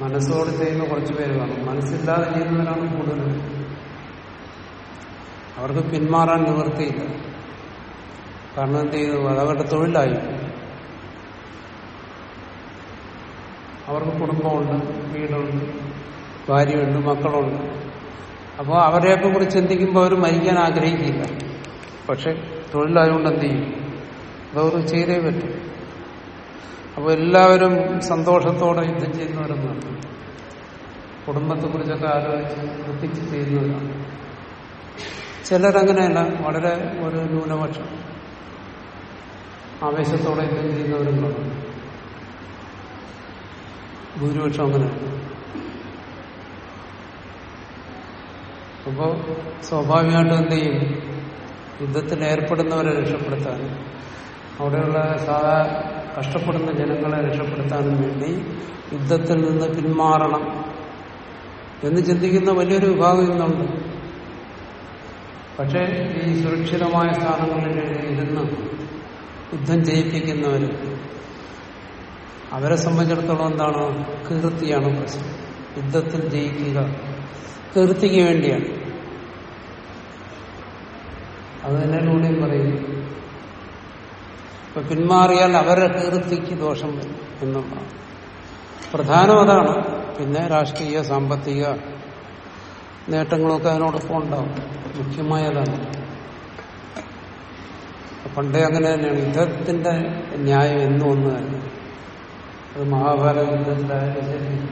മനസ്സോടെ ചെയ്യുന്ന കുറച്ചു പേര് കാണും. മനസ്സില്ലാതെ ചെയ്യുന്നവരാണ് കൂടുതൽ അവർക്ക് പിന്മാറാൻ നിവൃത്തിയില്ല. കാരണം എന്ത് ചെയ്തു? അത് അവരുടെ അവർക്ക് കുടുംബമുണ്ട് വീടുണ്ട് ഭാര്യയുണ്ട് മക്കളുണ്ട്. അപ്പോൾ അവരെയൊക്കെ കുറിച്ച് ചിന്തിക്കുമ്പോൾ അവർ മരിക്കാൻ ആഗ്രഹിക്കില്ല. പക്ഷെ തൊഴിലായതുകൊണ്ട് എന്ത് ചെയ്യും? അതവർ ചെയ്തേ പറ്റും. അപ്പോൾ എല്ലാവരും സന്തോഷത്തോടെ യുദ്ധം ചെയ്യുന്നവരെന്നാണ് കുടുംബത്തെക്കുറിച്ചൊക്കെ ആലോചിച്ച് വൃത്തിച്ച് ചെയ്യുന്നവരാണ്. ചിലരങ്ങനെയല്ല വളരെ ഒരു ന്യൂനപക്ഷം. ആവേശത്തോടെ യുദ്ധം ചെയ്യുന്നവരും ഭൂരിപക്ഷം അങ്ങനെ. അപ്പോ സ്വാഭാവികമായിട്ടും എന്ത് ചെയ്യും? യുദ്ധത്തിൽ ഏർപ്പെടുന്നവരെ രക്ഷപ്പെടുത്താൻ അവിടെയുള്ള സാധാ കഷ്ടപ്പെടുന്ന ജനങ്ങളെ രക്ഷപ്പെടുത്താനും വേണ്ടി യുദ്ധത്തിൽ നിന്ന് പിന്മാറണം എന്ന് ചിന്തിക്കുന്ന വലിയൊരു വിഭാഗം ഇന്നുണ്ട്. പക്ഷേ ഈ സുരക്ഷിതമായ സ്ഥാനങ്ങളിൽ ഇരുന്ന് യുദ്ധം ജയിപ്പിക്കുന്നവർ അവരെ സംബന്ധിച്ചിടത്തോളം എന്താണ്? കീർത്തിയാണ് പ്രശ്നം. യുദ്ധത്തിൽ ജയിക്കുക. കീർത്തിക്ക് വേണ്ടിയാണ്. അത് തന്നെ ലൂണിയും പറയുന്നു ഇപ്പൊ പിന്മാറിയാൽ അവരുടെ കീർത്തിക്ക് ദോഷം വരും എന്നുള്ളതാണ് പ്രധാനം അതാണ്. പിന്നെ രാഷ്ട്രീയ സാമ്പത്തിക നേട്ടങ്ങളൊക്കെ അതിനോടൊപ്പം ഉണ്ടാവും. മുഖ്യമായതാണ് പണ്ടേ അങ്ങനെ തന്നെയാണ്. യുദ്ധത്തിന്റെ ന്യായം എന്നും ഒന്ന് തന്നെ. അത് മഹാഭാരത യുദ്ധത്തിലായാലും ശരി.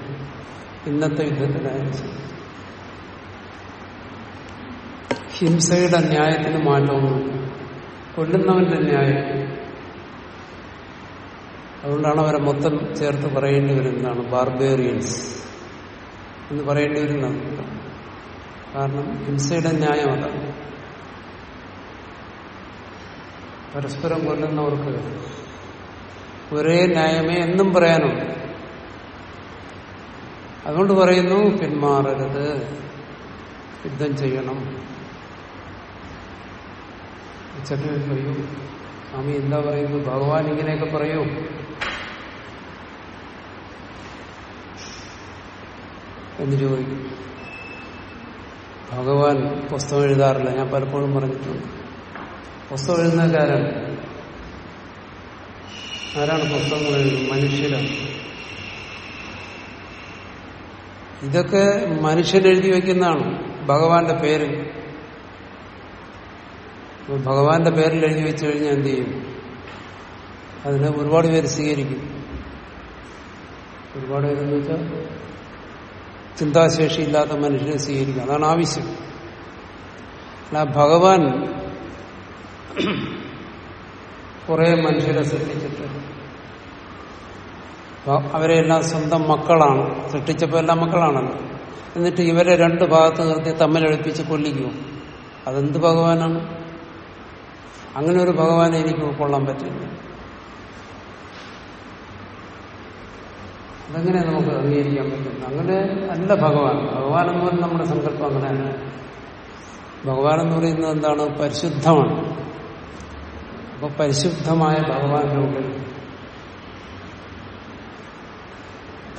ഇന്നത്തെ യുദ്ധത്തിലായാലും ശരി. ഹിംസയുടെ ന്യായത്തിന് മാറ്റമൊന്നുമില്ല കൊല്ലുന്നവന്റെ ന്യായം. അതുകൊണ്ടാണ് അവരെ മൊത്തം ചേർത്ത് പറയേണ്ടി വരുന്നതാണ് ബാർബേറിയൻസ് എന്ന് പറയേണ്ടി വരുന്നതാണ് കാരണം ഹിംസയുടെ ന്യായം അതാണ്. പരസ്പരം കൊല്ലുന്നവർക്ക് ഒരേ ന്യായമേ എന്നും പറയാനുണ്ട് അതുകൊണ്ട് പറയുന്നു പിന്മാറരുത്. യുദ്ധം ചെയ്യണം. ചെറിയ പറയൂ. സ്വാമി എന്താ പറയുന്നു ഭഗവാൻ ഇങ്ങനെയൊക്കെ പറയൂ. എന്ന് ചോദിക്കും. ഭഗവാൻ പുസ്തകം എഴുതാറില്ല. ഞാൻ പലപ്പോഴും പറഞ്ഞിട്ടുണ്ട്. പുസ്തകം എഴുതുന്നകാരൻ ആരാണ് പുസ്തകങ്ങൾ എഴുതുന്നത്? മനുഷ്യരാണ് ഇതൊക്കെ മനുഷ്യൻ എഴുതി വെക്കുന്നതാണ്. ഭഗവാന്റെ പേര്. ഭഗവാന്റെ പേരിൽ എഴുതി വെച്ചു കഴിഞ്ഞാൽ എന്ത് ചെയ്യും? അതിനെ ഒരുപാട് പേര് സ്വീകരിക്കും. ഒരുപാട് പേരെന്ന് വെച്ചാൽ ചിന്താശേഷി ഇല്ലാത്ത മനുഷ്യരെ സ്വീകരിക്കും. അതാണ് ആവശ്യം. അല്ല ഭഗവാൻ കുറെ മനുഷ്യരെ സൃഷ്ടിച്ചിട്ട് അവരെല്ലാം സ്വന്തം മക്കളാണ്. സൃഷ്ടിച്ചപ്പോൾ എല്ലാം മക്കളാണല്ലോ. എന്നിട്ട് ഇവരെ രണ്ട് ഭാഗത്ത് നിർത്തി തമ്മിലെടുപ്പിച്ച് കൊല്ലിക്കുമോ അതെന്ത് ഭഗവാനാണ്? അങ്ങനെ ഒരു ഭഗവാനെ എനിക്ക് ഉൾക്കൊള്ളാൻ പറ്റില്ല. അതെങ്ങനെ നമുക്ക് അംഗീകരിക്കാൻ പറ്റുന്നത് അങ്ങനെ അല്ല ഭഗവാൻ. ഭഗവാൻ എന്ന് പറയുന്നത് നമ്മുടെ സങ്കല്പം അങ്ങനെയാണ്. ഭഗവാൻ എന്ന് പറയുന്നത് എന്താണ്? പരിശുദ്ധമാണ്. അപ്പൊ പരിശുദ്ധമായ ഭഗവാന്റെ ഉള്ളിൽ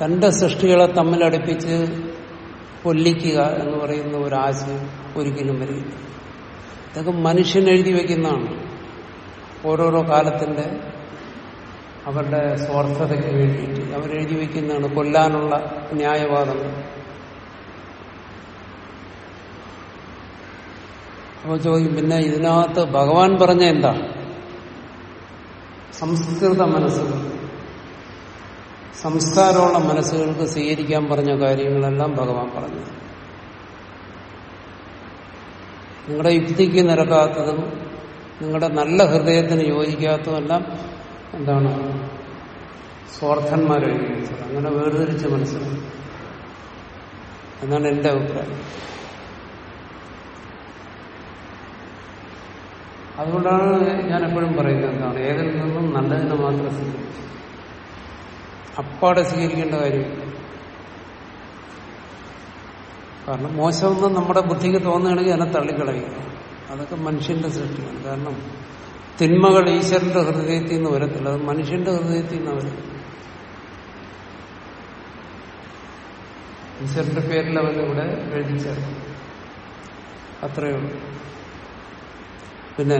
തന്റെ സൃഷ്ടികളെ തമ്മിലടുപ്പിച്ച് കൊല്ലിക്കുക എന്ന് പറയുന്ന ഒരു ആശയം ഒരിക്കലും വരില്ല. ഇതൊക്കെ മനുഷ്യൻ എഴുതി വെക്കുന്നതാണ്. ഓരോരോ കാലത്തിന്റെ അവരുടെ സ്വാർത്ഥതയ്ക്ക് വേണ്ടിയിട്ട് അവരെഴുതി വയ്ക്കുന്നതാണ് കൊല്ലാനുള്ള ന്യായവാദങ്ങൾ അപ്പോൾ ചോദിക്കും പിന്നെ ഇതിനകത്ത് ഭഗവാൻ പറഞ്ഞ എന്താ? സംസ്കൃത മനസ്സുകൾ. സംസ്കാരമുള്ള മനസ്സുകൾക്ക് സ്വീകരിക്കാൻ പറഞ്ഞ കാര്യങ്ങളെല്ലാം ഭഗവാൻ പറഞ്ഞു. നിങ്ങളുടെ യുക്തിക്ക് നിരക്കാത്തതും നിങ്ങളുടെ നല്ല ഹൃദയത്തിന് യോജിക്കാത്തതുമെല്ലാം എന്താണ്? സ്വാർത്ഥന്മാരെ അങ്ങനെ വേർതിരിച്ച് മനസ്സിലാക്കും എന്നാണ് എന്റെ അഭിപ്രായം. അതുകൊണ്ടാണ് ഞാൻ എപ്പോഴും പറയുന്നത് എന്താണ്? ഏതിൽ നിന്നും നല്ലതിനെ മാത്രം സ്വീകരിച്ചു. അപ്പാടെ സ്വീകരിക്കേണ്ട കാര്യം. കാരണം മോശമെന്ന് നമ്മുടെ ബുദ്ധിക്ക് തോന്നുകയാണെങ്കിൽ അതിനെ തള്ളിക്കളയുക അതൊക്കെ മനുഷ്യന്റെ സൃഷ്ടിയാണ്. കാരണം തിന്മകൾ ഈശ്വരന്റെ ഹൃദയത്തിൽ നിന്ന് വരത്തില്ല. അത് മനുഷ്യന്റെ ഹൃദയത്തിൽ നിന്ന് വരും. ഈശ്വരന്റെ പേരിൽ അവൻ ഇവിടെ എഴുതി ചേർക്കും. അത്രയുള്ളൂ പിന്നെ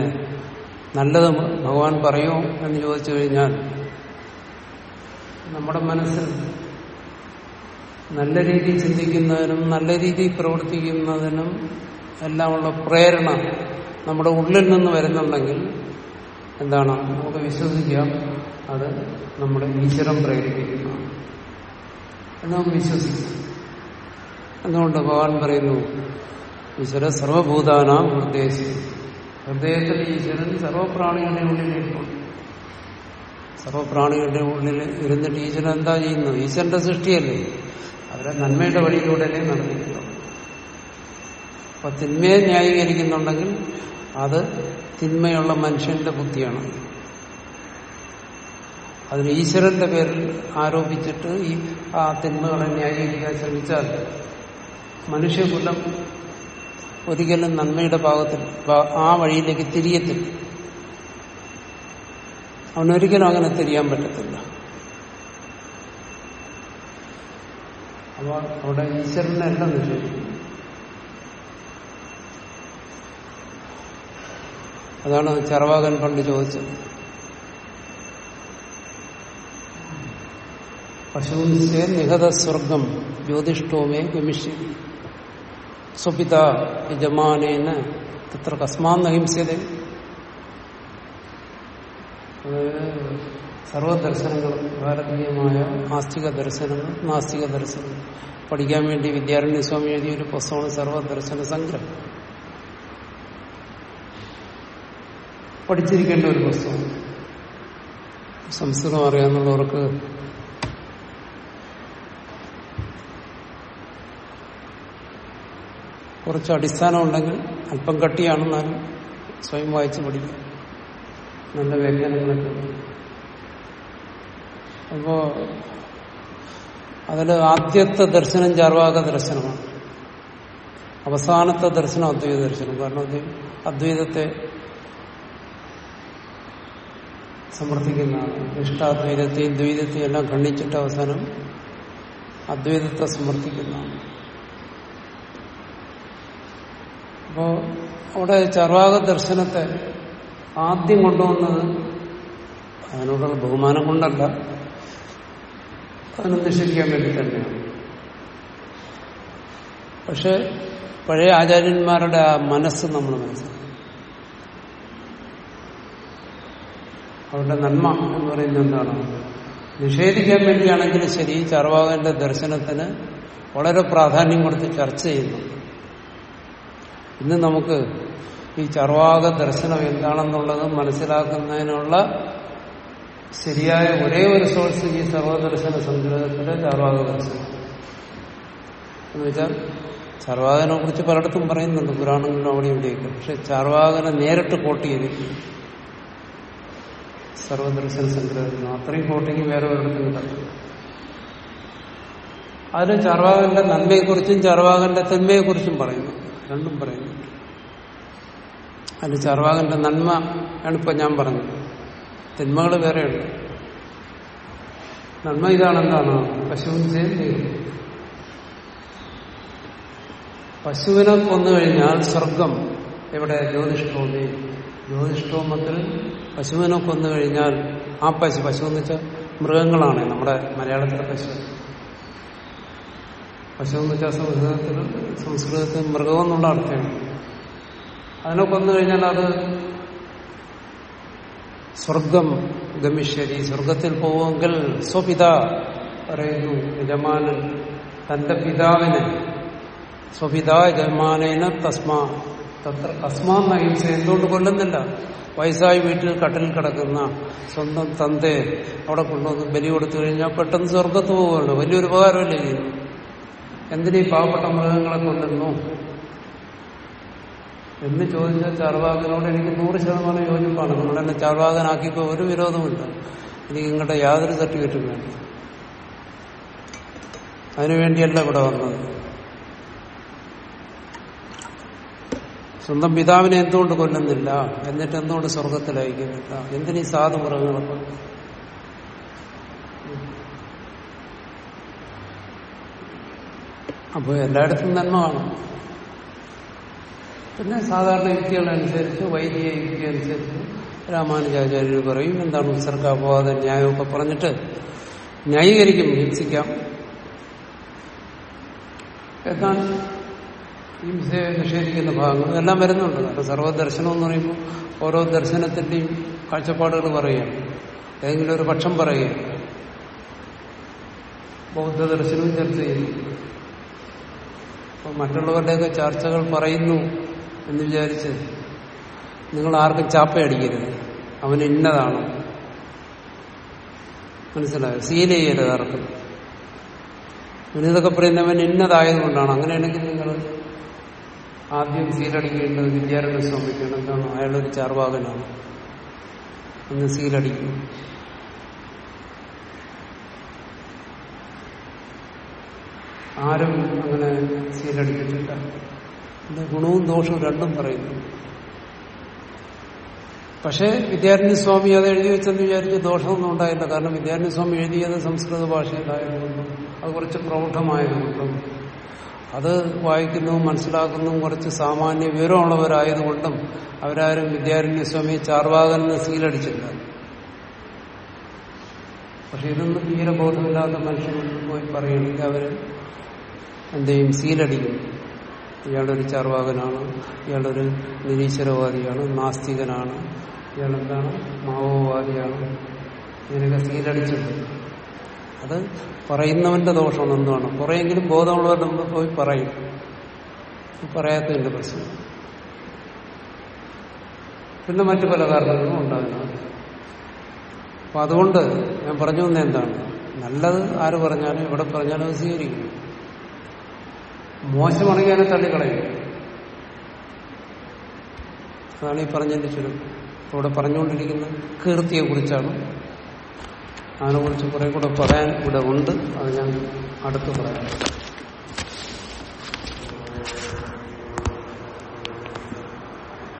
നല്ലത് ഭഗവാൻ പറയുമോ എന്ന് ചോദിച്ചു കഴിഞ്ഞാൽ നമ്മുടെ മനസ്സിൽ നല്ല രീതിയിൽ ചിന്തിക്കുന്നതിനും നല്ല രീതിയിൽ പ്രവർത്തിക്കുന്നതിനും എല്ലാമുള്ള പ്രേരണ നമ്മുടെ ഉള്ളിൽ നിന്ന് വരുന്നുണ്ടെങ്കിൽ എന്താണ്? നമുക്ക് വിശ്വസിക്കാം. അത് നമ്മുടെ ഈശ്വരം പ്രേരിപ്പിക്കുന്നതാണ് എന്ന് നമുക്ക് വിശ്വസിക്കാം. എന്തുകൊണ്ട് ഭഗവാൻ പറയുന്നു? ഈശ്വര സർവഭൂതാനാം ഹൃദയത്തിൽ. ഹൃദയത്തിൽ ഈശ്വരൻ സർവപ്രാണികളുടെ ഉള്ളിലിരിക്കുന്നു സർവപ്രാണികളുടെ ഉള്ളിൽ ഇരുന്നിട്ട് ഈശ്വരൻ എന്താ ചെയ്യുന്നു? ഈശ്വരന്റെ സൃഷ്ടിയല്ലേ? അവരെ നന്മയുടെ വഴിയിലൂടെയല്ലേ നടന്നിരിക്കുന്നു അപ്പൊ തിന്മയെ ന്യായീകരിക്കുന്നുണ്ടെങ്കിൽ അത് തിന്മയുള്ള മനുഷ്യന്റെ ബുദ്ധിയാണ്. അതിന് ഈശ്വരന്റെ പേരിൽ ആരോപിച്ചിട്ട് ഈ ആ തിന്മകളെ ന്യായീകരിക്കാൻ ശ്രമിച്ചാൽ മനുഷ്യകുലം ഒരിക്കലും നന്മയുടെ ഭാഗത്തിൽ ആ വഴിയിലേക്ക് തിരിയത്തില്ല. അവനൊരിക്കലും അങ്ങനെ തിരിയാൻ പറ്റത്തില്ല. അപ്പൊ അവിടെ ഈശ്വരനെ എല്ലാം നിഷേധിക്കും അതാണ് ചെറവാകൻ പണ്ട് ചോദിച്ചത്. പശുവിൻസേ നിഹത സ്വർഗം ജ്യോതിഷ്ടോമേ ഗമിഷ്യതി സ്വപിത യജമാനേന തത്ര കസ്മാൻ അഹിംസ്യത സർവദർശനങ്ങളും ഭാരതീയമായ ആസ്തിക ദർശനങ്ങൾ നാസ്തിക ദർശനങ്ങൾ പഠിക്കാൻ വേണ്ടി വിദ്യാരണ്യ സ്വാമി എഴുതിയ ഒരു പുസ്തകമാണ് സർവദർശന സംഗ്രഹം. പഠിച്ചിരിക്കേണ്ട ഒരു പുസ്തകം. സംസ്കൃതം അറിയാമെന്നുള്ളവർക്ക് കുറച്ച് അടിസ്ഥാനം ഉണ്ടെങ്കിൽ അല്പം കട്ടിയാണെന്നാലും സ്വയം വായിച്ച് പഠിക്കും. നല്ല വ്യാഖ്യാനങ്ങളൊക്കെ അപ്പോ അതിൽ ആദ്യത്തെ ദർശനം ചാർവാക ദർശനമാണ്. അവസാനത്തെ ദർശനം അദ്വൈത ദർശനം. കാരണം അദ്വൈതത്തെ സമർത്ഥിക്കുന്നതാണ് ഇഷ്ടാദ്വൈതത്തെയും ദ്വൈതത്തെയും എല്ലാം ഖണ്ഡിച്ചിട്ട് അവസാനം അദ്വൈതത്തെ സമർത്ഥിക്കുന്നതാണ് അപ്പോ അവിടെ ചർവാക ദർശനത്തെ ആദ്യം കൊണ്ടുവന്നത് അതിനോടുള്ള ബഹുമാനം കൊണ്ടല്ല. അതിനെ നിഷേധിക്കാൻ വേണ്ടി തന്നെയാണ്. പക്ഷെ പഴയ ആചാര്യന്മാരുടെ ആ മനസ്സ് നമ്മൾ മനസ്സിലാക്കും. അവരുടെ നന്മ എന്ന് പറയുന്നത് എന്താണ്? നിഷേധിക്കാൻ വേണ്ടിയാണെങ്കിലും ശരി ചർവാകന്റെ ദർശനത്തിന് വളരെ പ്രാധാന്യം കൊടുത്ത് ചർച്ച ചെയ്യുന്നു ഇന്ന് നമുക്ക് ഈ ചർവാക ദർശനം എന്താണെന്നുള്ളത് മനസ്സിലാക്കുന്നതിനുള്ള ശരിയായ ഒരേ ഒരു സോഴ്സ് ഈ സർവദർശന സംഗ്രഹത്തിലെ ചർവാക ദർശനം. എന്ന് വെച്ചാൽ ചർവാകനെ കുറിച്ച് പലയിടത്തും പറയുന്നുണ്ട് പുരാണങ്ങളിലും അവിടെ ഇവിടെയൊക്കെ. പക്ഷെ ചർവാകനെ നേരിട്ട് കോട്ട് ചെയ്തിട്ടില്ല. സർവദർശന സംഗ്രഹത്തിൽ അത്രയും കോട്ടിങ് വേറെ ഒരിടത്തും കിടക്കും അതിൽ ചർവാകന്റെ നന്മയെക്കുറിച്ചും ചർവാകന്റെ തിന്മയെക്കുറിച്ചും പറയുന്നു. രണ്ടും പറയുന്നു. അതിൽ ചർവാകന്റെ നന്മ ഇപ്പൊ ഞാൻ പറഞ്ഞത്. തിന്മകൾ വേറെയുണ്ട്. നന്മ ഇതാണെന്താണ്? പശുവിൻ പശുവിനെ കൊന്നു കഴിഞ്ഞാൽ സ്വർഗം എവിടെ? ജ്യോതിഷ്ഠോമി ജ്യോതിഷ്ഠോമത്തിൽ പശുവിനെ കൊന്നു കഴിഞ്ഞാൽ ആ പശു പശു എന്ന് വെച്ചാൽ മൃഗങ്ങളാണ് നമ്മുടെ മലയാളത്തിലെ പശു. പശു എന്ന് വെച്ചാൽ സംസ്കൃതത്തിൽ സംസ്കൃതത്തിൽ മൃഗം എന്നുള്ള അർത്ഥമാണ് അതിനെ കൊന്നു കഴിഞ്ഞാൽ അത് സ്വർഗം ഗമിശ്വരി സ്വർഗത്തിൽ പോവുമെങ്കിൽ സ്വപിത പറയുന്നു യജമാനൻ തന്റെ പിതാവിനെ സ്വപിത യജമാനേന തസ്മാ. തത്ര തസ്മാന്ന ഹിംസ എന്തുകൊണ്ട് കൊല്ലുന്നില്ല വയസ്സായി വീട്ടിൽ കട്ടിൽ കിടക്കുന്ന സ്വന്തം തന്തയെ അവിടെ കൊണ്ടുവന്ന് ബലി കൊടുത്തു കഴിഞ്ഞാൽ പെട്ടെന്ന് സ്വർഗത്ത് പോവുകയാണ്. വലിയൊരു ഉപകാരമല്ലേ ചെയ്യുന്നു? എന്തിനീ പാവപ്പെട്ട മൃഗങ്ങളെ കൊല്ലുന്നു? എന്ന് ചോദിച്ചാൽ ചാർവാകനോട് എനിക്ക് നൂറ് ശതമാനം യോജിപ്പാണ്. നിങ്ങൾ എന്നെ ചാർവാകനാക്കിയപ്പോൾ ഒരു വിരോധമില്ല എനിക്ക് നിങ്ങളുടെ യാതൊരു സർട്ടിഫിക്കറ്റും വേണ്ട. അതിനുവേണ്ടിയല്ല ഇവിടെ വന്നത്. സ്വന്തം പിതാവിനെ എന്തുകൊണ്ട് കൊല്ലുന്നില്ല? എന്നിട്ട് എന്തുകൊണ്ട് സ്വർഗത്തിൽ അയക്കുന്നില്ല എന്തിനീ സാധു പറഞ്ഞു അപ്പോ അപ്പോൾ എല്ലായിടത്തും നന്മ കാണും. പിന്നെ സാധാരണ യുക്തികളനുസരിച്ച് വൈദിക യുക്തി അനുസരിച്ച് രാമാനുജാചാര്യർ പറയും എന്താണ് ഉത്സർഗാപവാദ ന്യായമൊക്കെ പറഞ്ഞിട്ട് ന്യായീകരിക്കും ഹിംസിക്കാം. എന്താണ് ഹിംസയെ നിഷേധിക്കുന്ന ഭാഗങ്ങൾ എല്ലാം വരുന്നുണ്ട്. കാരണം സർവദർശനം എന്ന് പറയുമ്പോൾ ഓരോ ദർശനത്തിന്റെയും കാഴ്ചപ്പാടുകൾ പറയുകയാണ്. ഏതെങ്കിലും ഒരു പക്ഷം പറയുകയാണ്. ബൗദ്ധ ദർശനവും ചർച്ച ചെയ്യുന്നു. അപ്പോൾ മറ്റുള്ളവരുടെയൊക്കെ ചർച്ചകൾ പറയുന്നു. എന്ന് വിചാരിച്ച് നിങ്ങൾ ആർക്കും ചാപ്പയടിക്കരുത് അവൻ ഇന്നതാണ്. മനസ്സിലായോ? സീൽ ചെയ്യരുത് ആർക്കും ഇതൊക്കെ പറയുന്നവൻ ഇന്നതായതുകൊണ്ടാണ്. അങ്ങനെയാണെങ്കിൽ നിങ്ങൾ ആദ്യം സീലടിക്കേണ്ടത് വിദ്യാരംഗം സ്വാമിക്കാണ്. എന്താണ്? അയാളൊരു ചാർവാകനാണ്. അന്ന് സീലടിക്കും. ആരും അങ്ങനെ സീലടിച്ചിട്ടില്ല ഗുണവും ദോഷവും രണ്ടും പറയുന്നു. പക്ഷേ വിദ്യാരണ്യ സ്വാമി അത് എഴുതി വെച്ചെന്ന് വിചാരിച്ച് ദോഷമൊന്നും ഉണ്ടായില്ല. കാരണം വിദ്യാരണ്യ സ്വാമി എഴുതിയത് സംസ്കൃത ഭാഷയിലായതുകൊണ്ടും അത് കുറച്ച് പ്രൗഢമായതുകൊണ്ടും അത് വായിക്കുന്നതും മനസ്സിലാക്കുന്നതും കുറച്ച് സാമാന്യ വിവരമുള്ളവരായതുകൊണ്ടും അവരാരും വിദ്യാരണ്യ സ്വാമി ചാർവാകലിന് സീലടിച്ചില്ല. പക്ഷെ ഇതൊന്നും തീരെ ബോധമില്ലാത്ത മനുഷ്യർ പോയി പറയുകയാണെങ്കിൽ അവർ എന്തെയും സീലടിക്കും ഇയാളൊരു ചാർവാകനാണ് ഇയാളൊരു നിരീശ്വരവാദിയാണ് നാസ്തികനാണ്. ഇയാളെന്താണ്? മാവോവാദിയാണ്. ഇങ്ങനെയൊക്കെ സീലടിച്ചിട്ടുണ്ട്. അത് പറയുന്നവന്റെ ദോഷം എന്താണ് കുറെയെങ്കിലും ബോധമുള്ളവർ മുമ്പ് പോയി പറയും. പറയാത്തതിന്റെ പ്രശ്നം. പിന്നെ മറ്റു പല കാരണങ്ങളും ഉണ്ടാകുന്നതാണ് അപ്പൊ അതുകൊണ്ട് ഞാൻ പറഞ്ഞു വന്ന എന്താണ്? നല്ലത് ആര് പറഞ്ഞാലും ഇവിടെ പറഞ്ഞാലും അത് സ്വീകരിക്കും. മോശമാണെങ്കിൽ അതിനെ തള്ളിക്കളയും. അതാണ് ഈ പറഞ്ഞതിന്റെ ചുരം. ഇവിടെ പറഞ്ഞുകൊണ്ടിരിക്കുന്ന കീർത്തിയെ കുറിച്ചാണ് അതിനെക്കുറിച്ച് കുറെ കൂടെ പറയാൻ ഇവിടെ ഉണ്ട്. അത് ഞാൻ അടുത്ത് പറയാം.